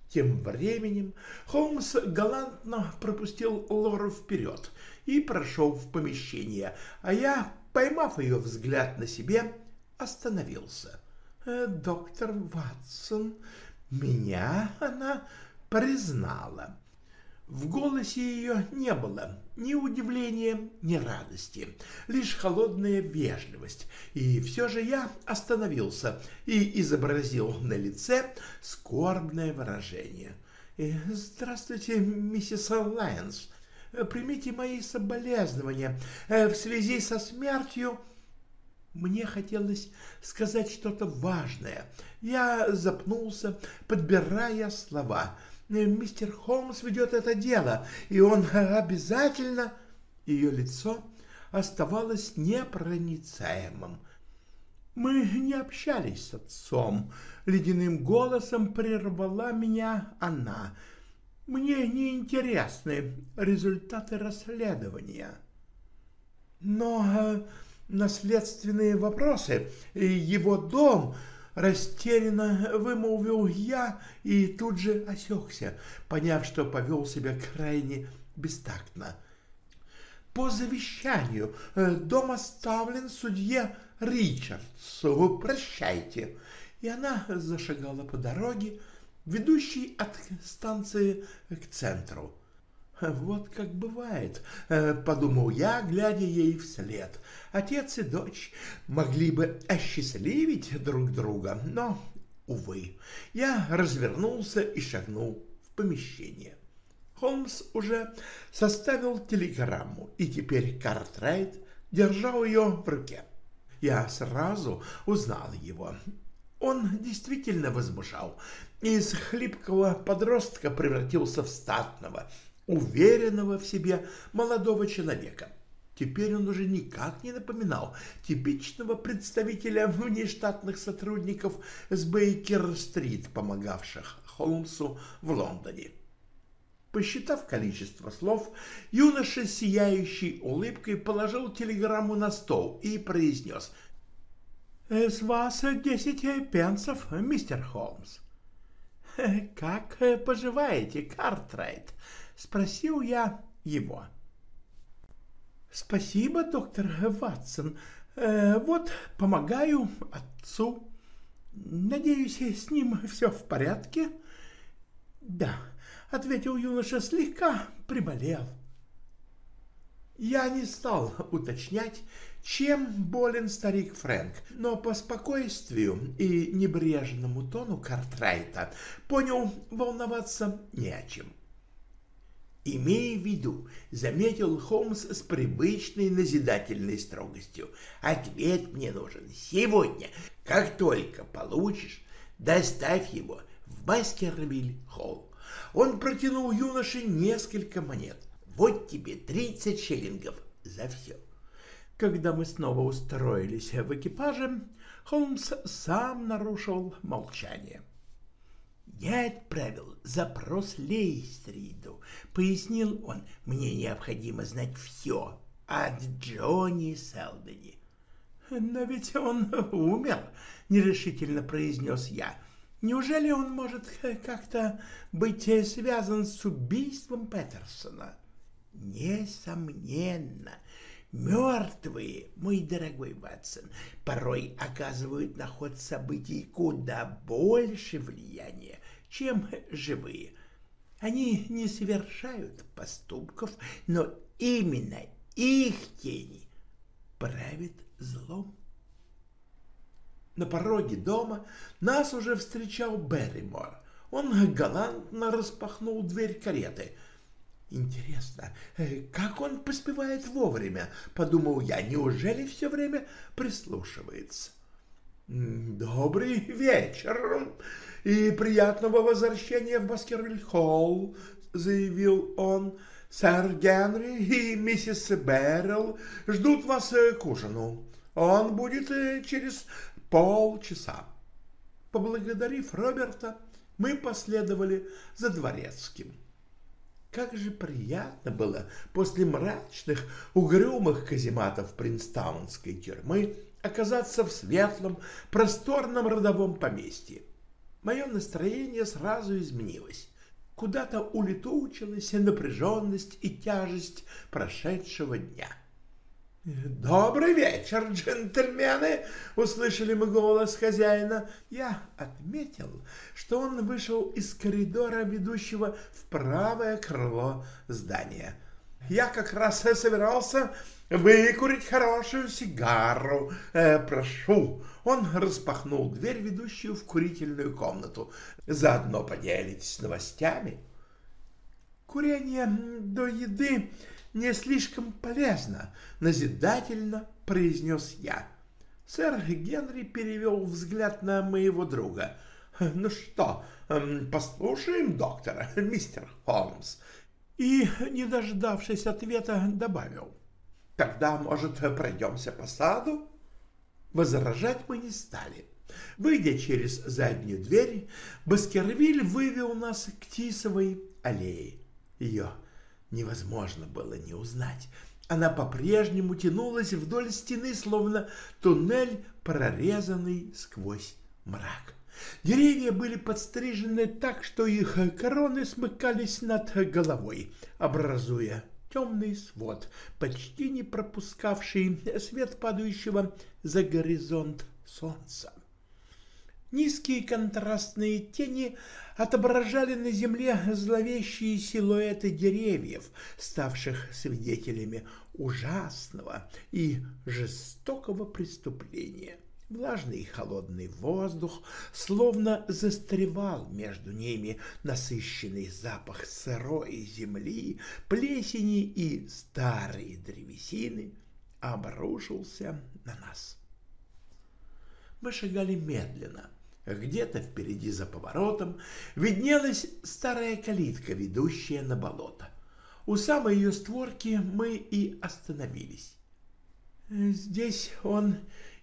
Тем временем Холмс галантно пропустил Лору вперед и прошел в помещение, а я, поймав ее взгляд на себе, остановился. «Э, «Доктор Ватсон, меня она признала. В голосе ее не было ни удивления, ни радости, лишь холодная вежливость. И все же я остановился и изобразил на лице скорбное выражение. «Э, «Здравствуйте, миссис Лайонс. Примите мои соболезнования. Э, в связи со смертью...» Мне хотелось сказать что-то важное. Я запнулся, подбирая слова — мистер Холмс ведет это дело, и он обязательно...» Ее лицо оставалось непроницаемым. «Мы не общались с отцом», — ледяным голосом прервала меня она. «Мне не интересны результаты расследования». «Но э, наследственные вопросы, его дом...» Растерянно вымолвил я и тут же осекся, поняв, что повел себя крайне бестактно. по завещанию. Э, дом оставлен судье Ричардсу. Прощайте. И она зашагала по дороге, ведущей от станции к центру. «Вот как бывает», э, — подумал я, глядя ей вслед. «Отец и дочь могли бы осчастливить друг друга, но, увы, я развернулся и шагнул в помещение». Холмс уже составил телеграмму, и теперь Картрайт держал ее в руке. Я сразу узнал его. Он действительно возмужал. Из хлипкого подростка превратился в статного, уверенного в себе молодого человека. Теперь он уже никак не напоминал типичного представителя внештатных сотрудников с Бейкер-стрит, помогавших Холмсу в Лондоне. Посчитав количество слов, юноша, сияющей улыбкой, положил телеграмму на стол и произнес «С вас десять пенсов, мистер Холмс». «Как поживаете, Картрайт?» — спросил я его. «Спасибо, доктор Ватсон. Э, вот помогаю отцу. Надеюсь, с ним все в порядке?» «Да», — ответил юноша, — слегка приболел. Я не стал уточнять, чем болен старик Фрэнк, но по спокойствию и небрежному тону Картрайта понял, волноваться не о чем. «Имей в виду», — заметил Холмс с привычной назидательной строгостью, — «ответ мне нужен сегодня. Как только получишь, доставь его в Баскервиль-Холл. Он протянул юноше несколько монет. Вот тебе тридцать шиллингов за все. Когда мы снова устроились в экипаже, Холмс сам нарушил молчание. «Я отправил запрос Лейстриду», — пояснил он. «Мне необходимо знать все от Джонни Селдени». «Но ведь он умер», — нерешительно произнес я. Неужели он может как-то быть связан с убийством Петерсона? Несомненно. Мертвые, мой дорогой Ватсон, порой оказывают на ход событий куда больше влияния, чем живые. Они не совершают поступков, но именно их тени правят злом. На пороге дома нас уже встречал Берримор. Он галантно распахнул дверь кареты. «Интересно, как он поспевает вовремя?» — подумал я. «Неужели все время прислушивается?» «Добрый вечер и приятного возвращения в Баскервиль-Холл», — заявил он. «Сэр Генри и миссис Беррелл ждут вас э, к ужину. Он будет э, через полчаса. Поблагодарив Роберта, мы последовали за дворецким. Как же приятно было после мрачных, угрюмых казематов Принстаунской тюрьмы оказаться в светлом, просторном родовом поместье. Мое настроение сразу изменилось. Куда-то улетучилась напряженность и тяжесть прошедшего дня. — «Добрый вечер, джентльмены!» — услышали мы голос хозяина. Я отметил, что он вышел из коридора, ведущего в правое крыло здания. Я как раз собирался выкурить хорошую сигару. Э, прошу. Он распахнул дверь, ведущую в курительную комнату. Заодно поделитесь новостями. Курение до еды не слишком полезно, назидательно произнес я. Сэр Генри перевел взгляд на моего друга. «Ну что, эм, послушаем доктора, мистер Холмс?» И, не дождавшись ответа, добавил. «Тогда, может, пройдемся по саду?» Возражать мы не стали. Выйдя через заднюю дверь, Баскервиль вывел нас к Тисовой аллее. Ее невозможно было не узнать. Она по-прежнему тянулась вдоль стены, словно туннель, прорезанный сквозь мрак. Деревья были подстрижены так, что их короны смыкались над головой, образуя темный свод, почти не пропускавший свет падающего за горизонт солнца. Низкие контрастные тени отображали на земле зловещие силуэты деревьев, ставших свидетелями ужасного и жестокого преступления. Влажный и холодный воздух словно застревал между ними насыщенный запах сырой земли, плесени и старой древесины обрушился на нас. Мы шагали медленно. Где-то впереди за поворотом виднелась старая калитка, ведущая на болото. У самой ее створки мы и остановились. «Здесь он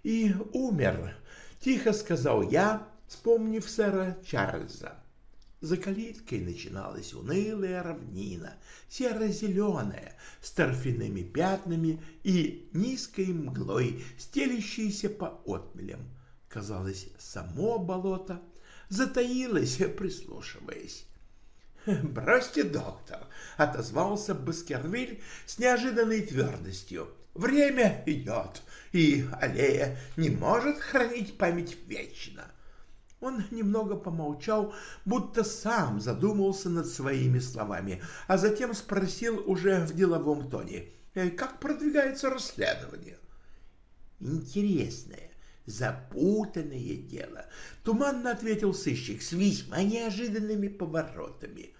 и умер», — тихо сказал я, вспомнив сэра Чарльза. За калиткой начиналась унылая равнина, серо-зеленая, с торфяными пятнами и низкой мглой, стелящейся по отмелям. Казалось, само болото затаилось, прислушиваясь. «Бросьте, доктор!» — отозвался Баскервиль с неожиданной твердостью. «Время идет, и аллея не может хранить память вечно». Он немного помолчал, будто сам задумался над своими словами, а затем спросил уже в деловом тоне, «Э, «Как продвигается расследование?» «Интересное, запутанное дело», — туманно ответил сыщик с весьма неожиданными поворотами.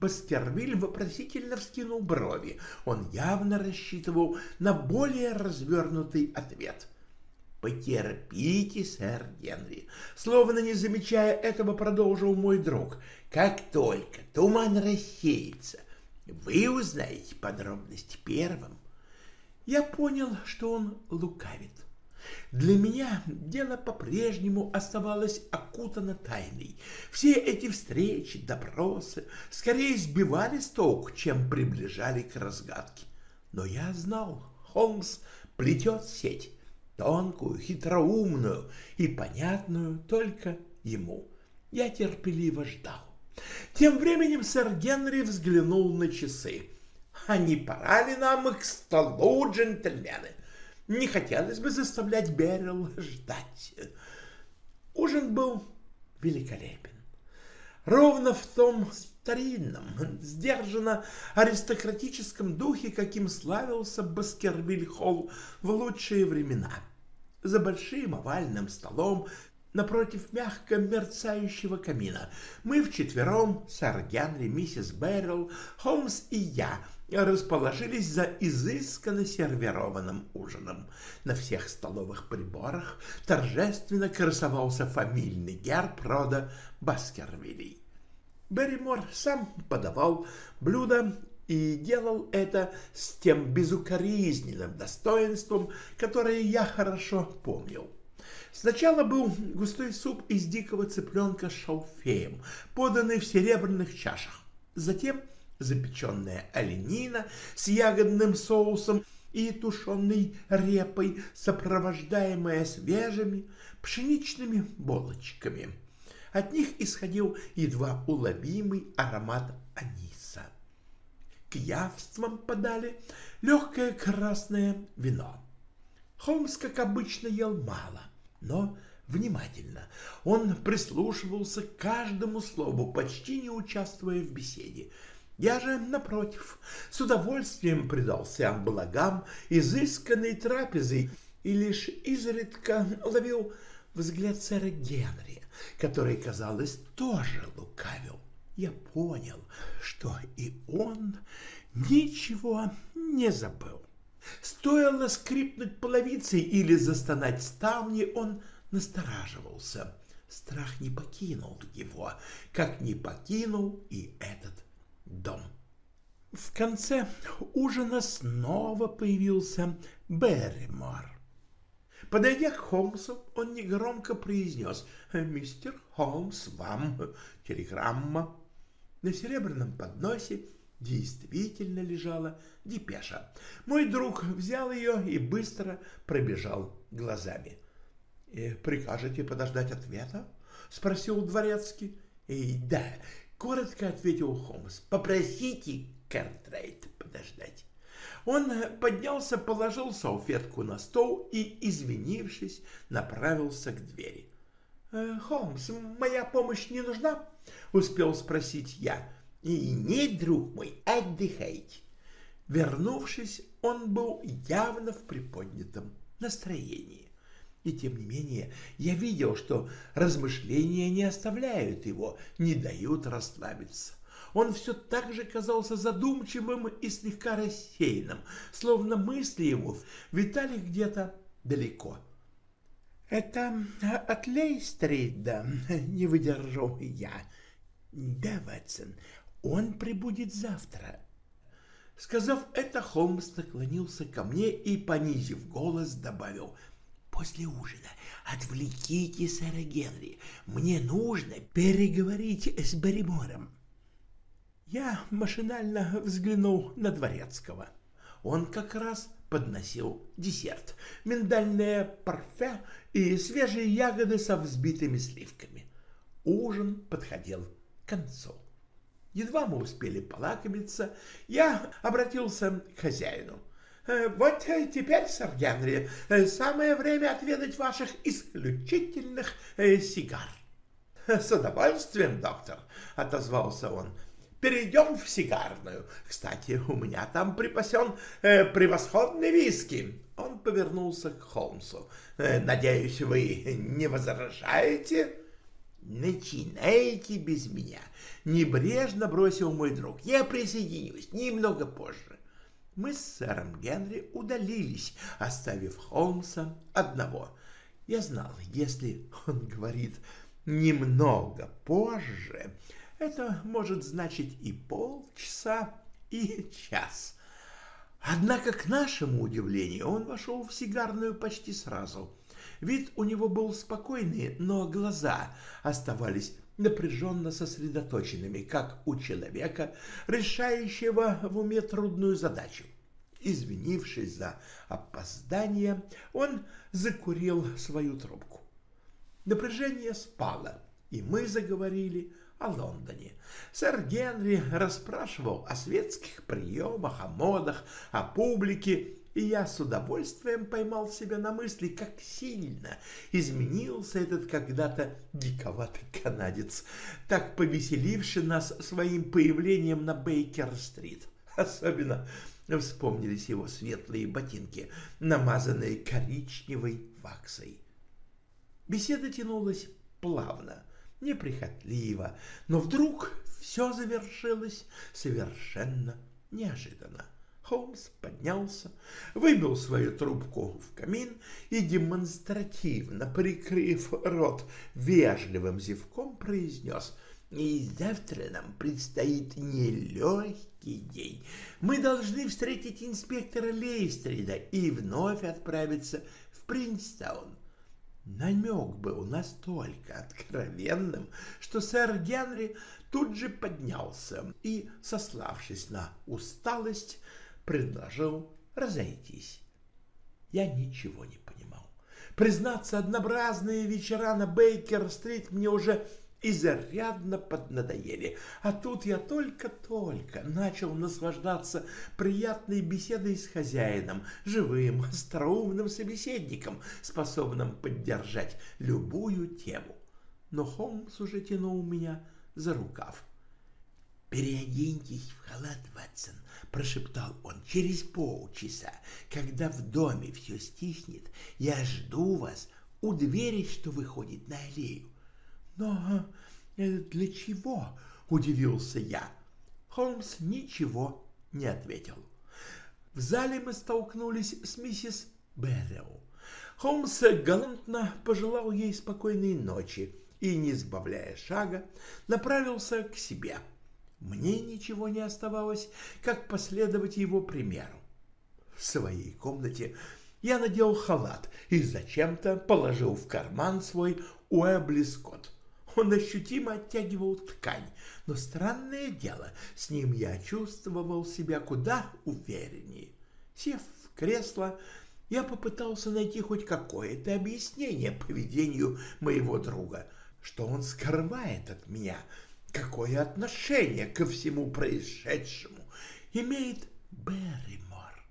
Бастервиль вопросительно вскинул брови. Он явно рассчитывал на более развернутый ответ. «Потерпите, сэр Генри!» Словно не замечая этого, продолжил мой друг. «Как только туман рассеется, вы узнаете подробности первым». Я понял, что он лукавит. Для меня дело по-прежнему оставалось окутано тайной. Все эти встречи, допросы скорее сбивали с толку, чем приближали к разгадке. Но я знал, Холмс плетет сеть, тонкую, хитроумную и понятную только ему. Я терпеливо ждал. Тем временем сэр Генри взглянул на часы. «А не пора ли нам к столу, джентльмены?» Не хотелось бы заставлять Берил ждать. Ужин был великолепен. Ровно в том старинном, сдержанно аристократическом духе, каким славился Баскервиль-Холл в лучшие времена. За большим овальным столом напротив мягко мерцающего камина мы вчетвером, сэр Генри, миссис Беррилл, Холмс и я, расположились за изысканно сервированным ужином. На всех столовых приборах торжественно красовался фамильный герб рода Баскервилей. Берримор сам подавал блюда и делал это с тем безукоризненным достоинством, которое я хорошо помнил. Сначала был густой суп из дикого цыпленка с шалфеем, поданный в серебряных чашах. Затем запеченная оленина с ягодным соусом и тушеной репой, сопровождаемая свежими пшеничными булочками. От них исходил едва уловимый аромат аниса. К явствам подали легкое красное вино. Холмс, как обычно, ел мало, но внимательно. Он прислушивался к каждому слову, почти не участвуя в беседе. Я же, напротив, с удовольствием предался благам изысканной трапезы и лишь изредка ловил взгляд сэра Генри, который, казалось, тоже лукавил. Я понял, что и он ничего не забыл. Стоило скрипнуть половицей или застонать ставни, он настораживался. Страх не покинул его, как не покинул и этот дом. В конце ужина снова появился Берримор. Подойдя к Холмсу, он негромко произнес «Мистер Холмс, вам телеграмма». На серебряном подносе действительно лежала депеша. Мой друг взял ее и быстро пробежал глазами. «Э, «Прикажете подождать ответа?» — спросил дворецкий. «Да, Коротко ответил Холмс. Попросите Кертрейд подождать. Он поднялся, положил салфетку на стол и, извинившись, направился к двери. «Э, «Холмс, моя помощь не нужна?» — успел спросить я. «И нет, друг мой, отдыхайте». Вернувшись, он был явно в приподнятом настроении. И тем не менее я видел, что размышления не оставляют его, не дают расслабиться. Он все так же казался задумчивым и слегка рассеянным, словно мысли его витали где-то далеко. «Это от Лейстрида [LAUGHS] не выдержу я. Да, Ватсон, он прибудет завтра». Сказав это, Холмс наклонился ко мне и, понизив голос, добавил «После ужина отвлеките сэра Генри. Мне нужно переговорить с Барримором». Я машинально взглянул на Дворецкого. Он как раз подносил десерт, миндальное парфе и свежие ягоды со взбитыми сливками. Ужин подходил к концу. Едва мы успели полакомиться, я обратился к хозяину. «Э, «Вот теперь, сэр Генри, э, самое время отведать ваших исключительных э, сигар». «С удовольствием, доктор», — отозвался он. «Перейдем в сигарную. Кстати, у меня там припасен э, превосходный виски». Он повернулся к Холмсу. «Надеюсь, вы не возражаете?» «Начинайте без меня», — небрежно бросил мой друг. «Я присоединюсь немного позже». Мы с сэром Генри удалились, оставив Холмса одного. Я знал, если он говорит «немного позже», это может значить и полчаса, и час. Однако, к нашему удивлению, он вошел в сигарную почти сразу — Вид у него был спокойный, но глаза оставались напряженно сосредоточенными, как у человека, решающего в уме трудную задачу. Извинившись за опоздание, он закурил свою трубку. Напряжение спало, и мы заговорили о Лондоне. Сэр Генри расспрашивал о светских приемах, о модах, о публике и я с удовольствием поймал себя на мысли, как сильно изменился этот когда-то диковатый канадец, так повеселивший нас своим появлением на Бейкер-стрит. Особенно вспомнились его светлые ботинки, намазанные коричневой ваксой. Беседа тянулась плавно, неприхотливо, но вдруг все завершилось совершенно неожиданно. Холмс поднялся, выбил свою трубку в камин и, демонстративно прикрыв рот вежливым зевком, произнес «И завтра нам предстоит нелегкий день. Мы должны встретить инспектора Лейстрида и вновь отправиться в Принстаун. Намек был настолько откровенным, что сэр Генри тут же поднялся и, сославшись на усталость, предложил разойтись. Я ничего не понимал. Признаться, однообразные вечера на Бейкер-стрит мне уже изрядно поднадоели, а тут я только-только начал наслаждаться приятной беседой с хозяином, живым, [LAUGHS] остроумным собеседником, способным поддержать любую тему. Но Холмс уже тянул меня за рукав. «Переоденьтесь в халат, Ватсон», — прошептал он. «Через полчаса, когда в доме все стихнет, я жду вас у двери, что выходит на аллею». «Но э, для чего?» — удивился я. Холмс ничего не ответил. В зале мы столкнулись с миссис Берроу. Холмс галантно пожелал ей спокойной ночи и, не сбавляя шага, направился к себе — мне ничего не оставалось, как последовать его примеру. В своей комнате я надел халат и зачем-то положил в карман свой Уэбли Скотт. Он ощутимо оттягивал ткань, но странное дело, с ним я чувствовал себя куда увереннее. Сев в кресло, я попытался найти хоть какое-то объяснение поведению моего друга, что он скрывает от меня — какое отношение ко всему происшедшему имеет Берримор?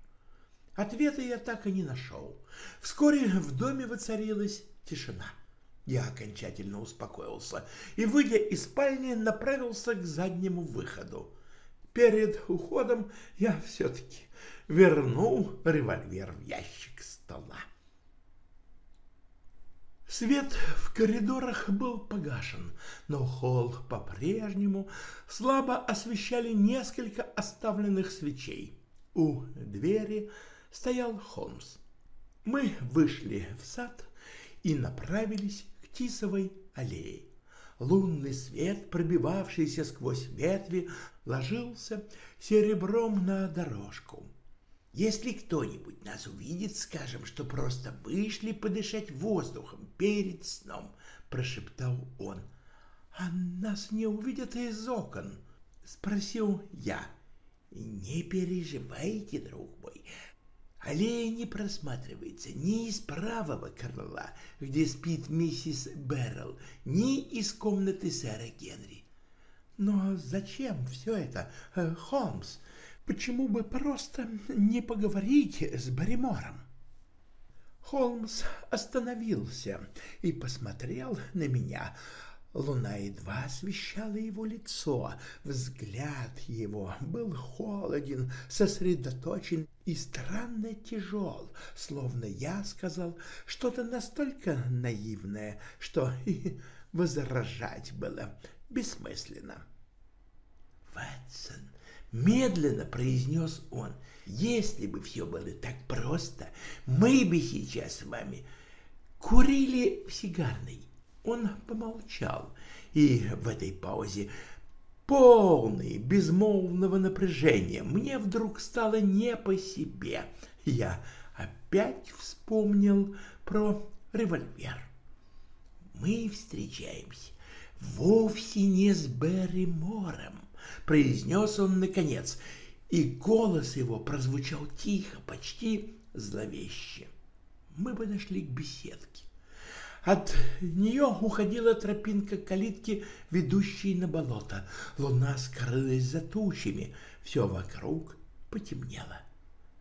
Ответа я так и не нашел. Вскоре в доме воцарилась тишина. Я окончательно успокоился и, выйдя из спальни, направился к заднему выходу. Перед уходом я все-таки вернул револьвер в ящик стола. Свет в коридорах был погашен, но холл по-прежнему слабо освещали несколько оставленных свечей. У двери стоял Холмс. Мы вышли в сад и направились к Тисовой аллее. Лунный свет, пробивавшийся сквозь ветви, ложился серебром на дорожку. Если кто-нибудь нас увидит, скажем, что просто вышли подышать воздухом перед сном, — прошептал он. — А нас не увидят из окон? — спросил я. — Не переживайте, друг мой. Аллея не просматривается ни из правого крыла, где спит миссис Беррелл, ни из комнаты сэра Генри. Но зачем все это, э, Холмс? Почему бы просто не поговорить с Барримором? Холмс остановился и посмотрел на меня. Луна едва освещала его лицо. Взгляд его был холоден, сосредоточен и странно тяжел, словно я сказал что-то настолько наивное, что [LAUGHS] и возражать было бессмысленно. «Ватсон, Медленно произнес он. Если бы все было так просто, мы бы сейчас с вами курили в сигарной. Он помолчал, и в этой паузе полной безмолвного напряжения мне вдруг стало не по себе. Я опять вспомнил про револьвер. Мы встречаемся вовсе не с Берри Мором, — произнес он наконец, и голос его прозвучал тихо, почти зловеще. Мы подошли к беседке. От нее уходила тропинка калитки, ведущей на болото. Луна скрылась за тучами, все вокруг потемнело.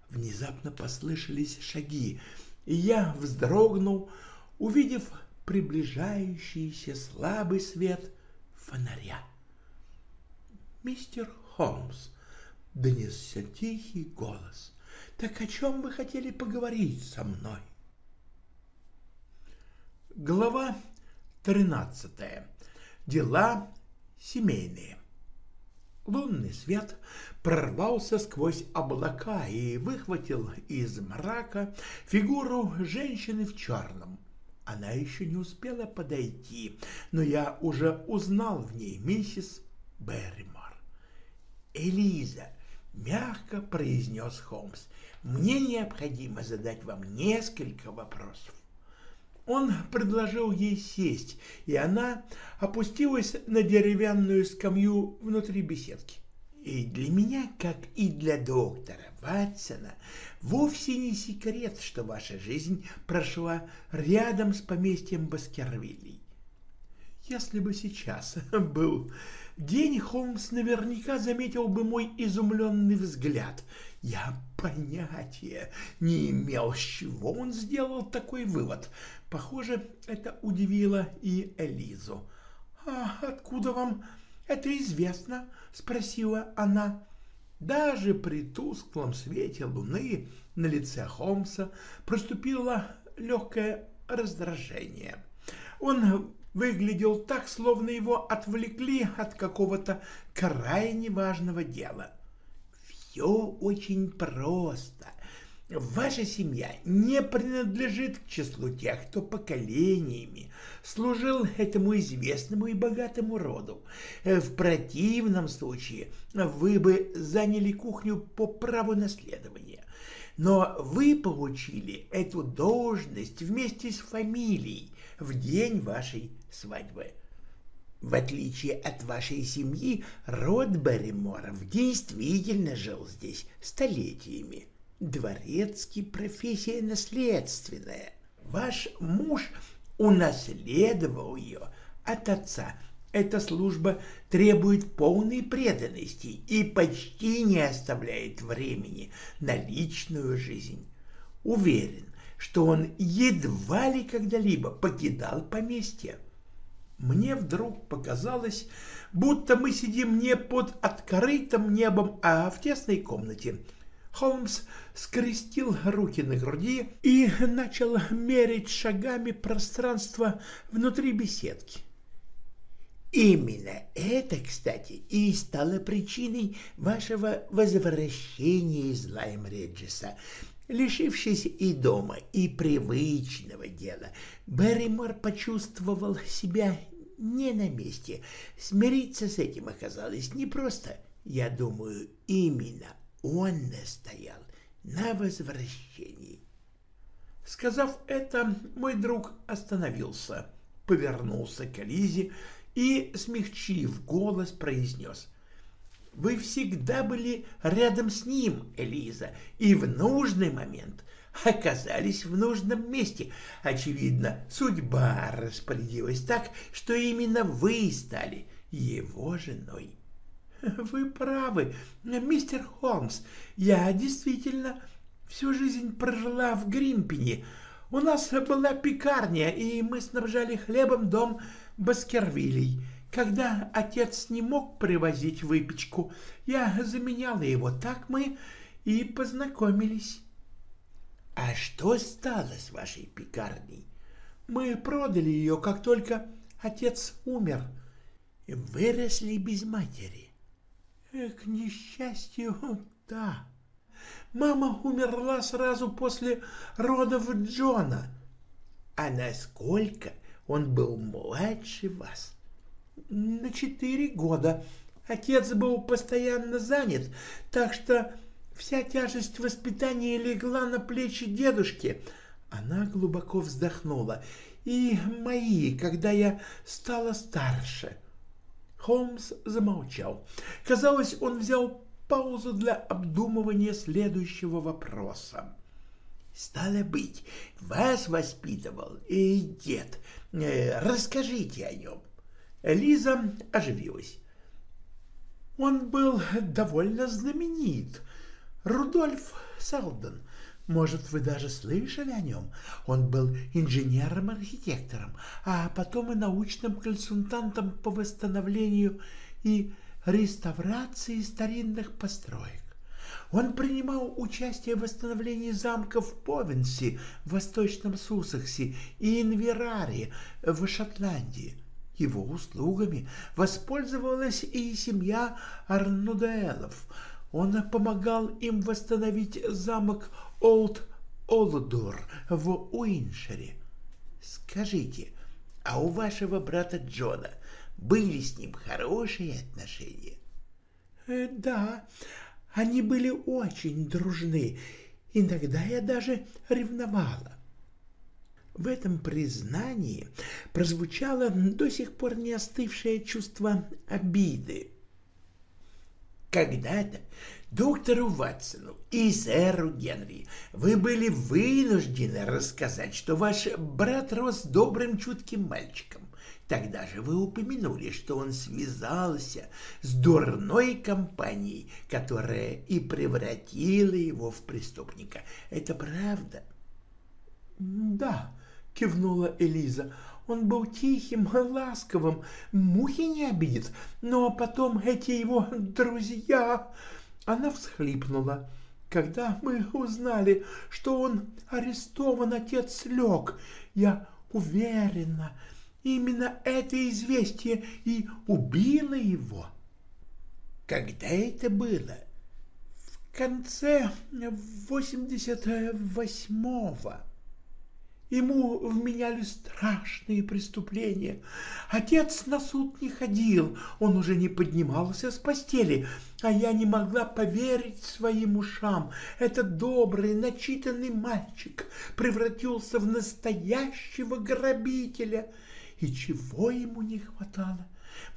Внезапно послышались шаги, и я вздрогнул, увидев приближающийся слабый свет фонаря мистер Холмс, — донесся тихий голос. — Так о чем вы хотели поговорить со мной? Глава тринадцатая. Дела семейные. Лунный свет прорвался сквозь облака и выхватил из мрака фигуру женщины в черном. Она еще не успела подойти, но я уже узнал в ней миссис Берримор. Элиза, мягко произнес Холмс, мне необходимо задать вам несколько вопросов. Он предложил ей сесть, и она опустилась на деревянную скамью внутри беседки. И для меня, как и для доктора Ватсона, вовсе не секрет, что ваша жизнь прошла рядом с поместьем Баскервилей. Если бы сейчас [LAUGHS] был день, Холмс наверняка заметил бы мой изумленный взгляд. Я понятия не имел, с чего он сделал такой вывод. Похоже, это удивило и Элизу. «А откуда вам это известно?» — спросила она. Даже при тусклом свете луны на лице Холмса проступило легкое раздражение. Он выглядел так, словно его отвлекли от какого-то крайне важного дела. Все очень просто. Ваша семья не принадлежит к числу тех, кто поколениями служил этому известному и богатому роду. В противном случае вы бы заняли кухню по праву наследования. Но вы получили эту должность вместе с фамилией в день вашей свадьбы. В отличие от вашей семьи, род Барриморов действительно жил здесь столетиями. Дворецкий профессия наследственная. Ваш муж унаследовал ее от отца Эта служба требует полной преданности и почти не оставляет времени на личную жизнь. Уверен, что он едва ли когда-либо покидал поместье. Мне вдруг показалось, будто мы сидим не под открытым небом, а в тесной комнате. Холмс скрестил руки на груди и начал мерить шагами пространство внутри беседки. Именно это, кстати, и стало причиной вашего возвращения из Лайм-Реджеса. Лишившись и дома, и привычного дела, Берримор почувствовал себя не на месте. Смириться с этим оказалось непросто. Я думаю, именно он настоял на возвращении. Сказав это, мой друг остановился, повернулся к Лизе и, смягчив голос, произнес — вы всегда были рядом с ним, Элиза, и в нужный момент оказались в нужном месте. Очевидно, судьба распорядилась так, что именно вы стали его женой. Вы правы, мистер Холмс. Я действительно всю жизнь прожила в Гримпине. У нас была пекарня, и мы снабжали хлебом дом Баскервилей. Когда отец не мог привозить выпечку, я заменяла его. Так мы и познакомились. А что стало с вашей пекарней? Мы продали ее, как только отец умер. Выросли без матери. К несчастью, [LAUGHS] да. Мама умерла сразу после родов Джона. А насколько он был младше вас? на четыре года. Отец был постоянно занят, так что вся тяжесть воспитания легла на плечи дедушки. Она глубоко вздохнула. И мои, когда я стала старше. Холмс замолчал. Казалось, он взял паузу для обдумывания следующего вопроса. «Стало быть, вас воспитывал и дед. Э, расскажите о нем». Лиза оживилась. Он был довольно знаменит. Рудольф Салден. Может, вы даже слышали о нем? Он был инженером-архитектором, а потом и научным консультантом по восстановлению и реставрации старинных построек. Он принимал участие в восстановлении замков Повенси в Восточном Сусексе и Инвераре в Шотландии. Его услугами воспользовалась и семья Арнудаэлов. Он помогал им восстановить замок Олд Олдур в Уиншере. Скажите, а у вашего брата Джона были с ним хорошие отношения? Э, да, они были очень дружны. Иногда я даже ревновала. В этом признании прозвучало до сих пор не остывшее чувство обиды. Когда-то доктору Ватсону и сэру Генри вы были вынуждены рассказать, что ваш брат рос добрым, чутким мальчиком. Тогда же вы упомянули, что он связался с дурной компанией, которая и превратила его в преступника. Это правда? — Да, — кивнула Элиза. Он был тихим, ласковым, мухи не обидит, но потом эти его друзья... Она всхлипнула. Когда мы узнали, что он арестован, отец лег. Я уверена, именно это известие и убило его. Когда это было? В конце восемьдесят восьмого. Ему вменяли страшные преступления. Отец на суд не ходил, он уже не поднимался с постели, а я не могла поверить своим ушам. Этот добрый, начитанный мальчик превратился в настоящего грабителя. И чего ему не хватало?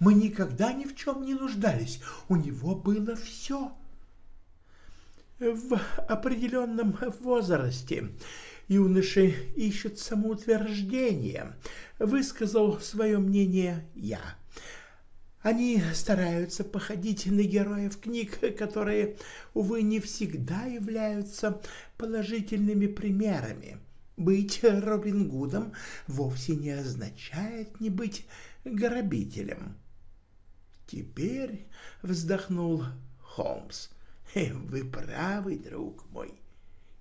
Мы никогда ни в чем не нуждались, у него было все. В определенном возрасте юноши ищут самоутверждения, высказал свое мнение я. Они стараются походить на героев книг, которые, увы, не всегда являются положительными примерами. Быть Робин Гудом вовсе не означает не быть грабителем. Теперь вздохнул Холмс. Вы правы, друг мой.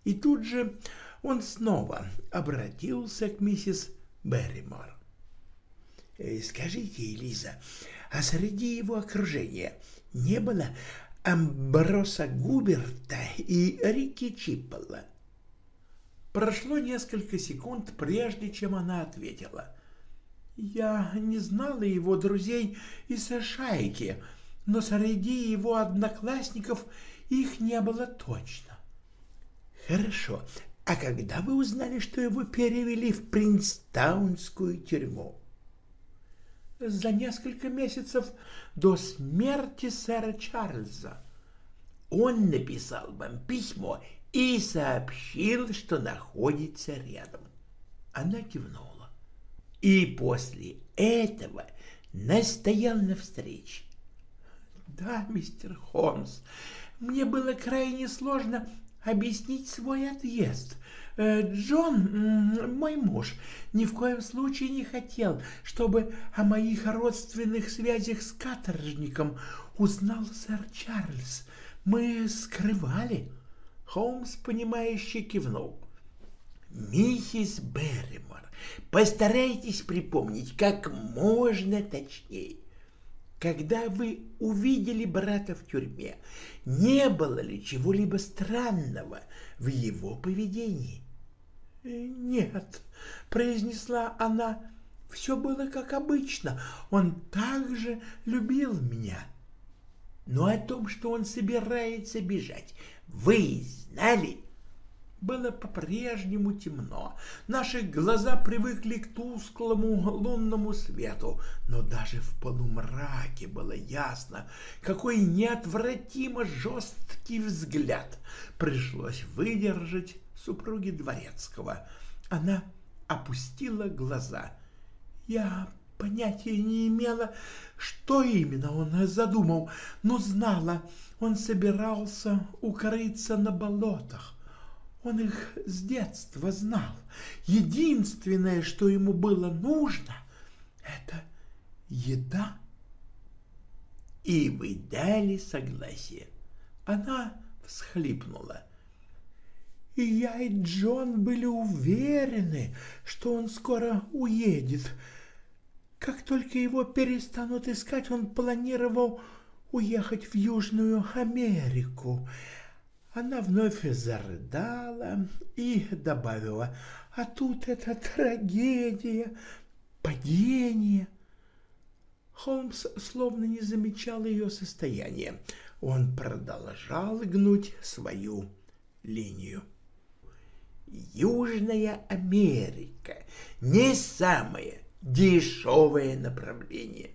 И тут же он снова обратился к миссис Берримор. Скажите, Элиза, а среди его окружения не было Амброса Губерта и Рики Чиппола? Прошло несколько секунд, прежде чем она ответила. «Я не знала его друзей из шайки, но среди его одноклассников их не было точно». «Хорошо. А когда вы узнали, что его перевели в Принстаунскую тюрьму?» за несколько месяцев до смерти сэра Чарльза. Он написал вам письмо и сообщил, что находится рядом. Она кивнула. И после этого настоял на встрече. Да, мистер Холмс, мне было крайне сложно объяснить свой отъезд. Э, Джон, мой муж, ни в коем случае не хотел, чтобы о моих родственных связях с каторжником узнал сэр Чарльз. Мы скрывали. Холмс, понимающе кивнул. «Миссис Берримор, постарайтесь припомнить как можно точнее. Когда вы увидели брата в тюрьме, не было ли чего-либо странного в его поведении? «Э, «Нет», — произнесла она, — «все было как обычно. Он также любил меня». «Но о том, что он собирается бежать, вы знали?» Было по-прежнему темно. Наши глаза привыкли к тусклому лунному свету, но даже в полумраке было ясно, какой неотвратимо жесткий взгляд пришлось выдержать супруге Дворецкого. Она опустила глаза. Я понятия не имела, что именно он задумал, но знала, он собирался укрыться на болотах. Он их с детства знал. Единственное, что ему было нужно, это еда. И вы дали согласие. Она всхлипнула. И я, и Джон были уверены, что он скоро уедет. Как только его перестанут искать, он планировал уехать в Южную Америку. Она вновь зарыдала и добавила, а тут эта трагедия, падение. Холмс словно не замечал ее состояния. Он продолжал гнуть свою линию. Южная Америка не самое дешевое направление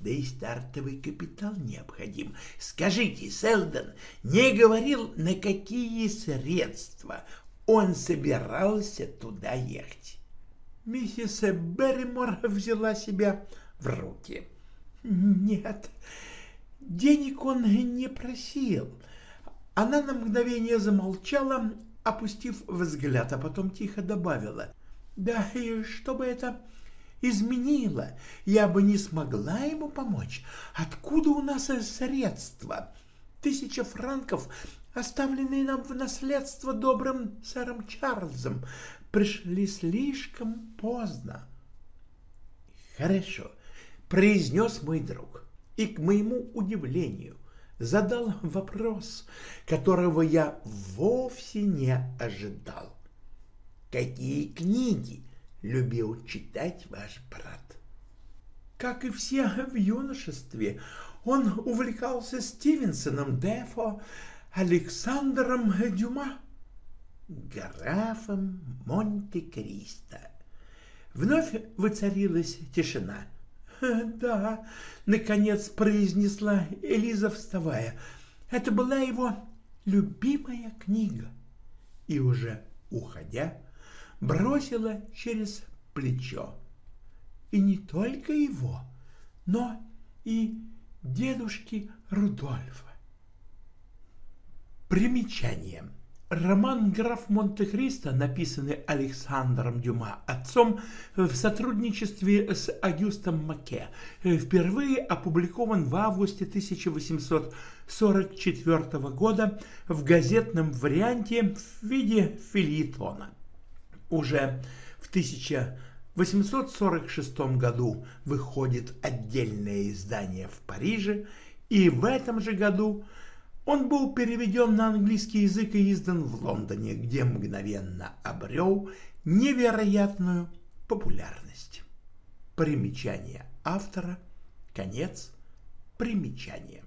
да и стартовый капитал необходим. Скажите, Селдон не говорил, на какие средства он собирался туда ехать? Миссис Берримор взяла себя в руки. Нет, денег он не просил. Она на мгновение замолчала, опустив взгляд, а потом тихо добавила. Да, и чтобы это изменила, я бы не смогла ему помочь. Откуда у нас средства? Тысяча франков, оставленные нам в наследство добрым сэром Чарльзом, пришли слишком поздно. Хорошо, произнес мой друг, и к моему удивлению задал вопрос, которого я вовсе не ожидал. Какие книги любил читать ваш брат. Как и все в юношестве, он увлекался Стивенсоном Дефо, Александром Дюма, графом Монте-Кристо. Вновь воцарилась тишина. [LAUGHS] «Да», — наконец произнесла Элиза, вставая, — «это была его любимая книга». И уже уходя, бросила через плечо. И не только его, но и дедушки Рудольфа. Примечание. Роман «Граф Монте-Кристо», написанный Александром Дюма отцом в сотрудничестве с Агюстом Маке, впервые опубликован в августе 1844 года в газетном варианте в виде филитона. Уже в 1846 году выходит отдельное издание в Париже, и в этом же году – он был переведен на английский язык и издан в Лондоне, где мгновенно обрел невероятную популярность. Примечание автора. Конец примечания.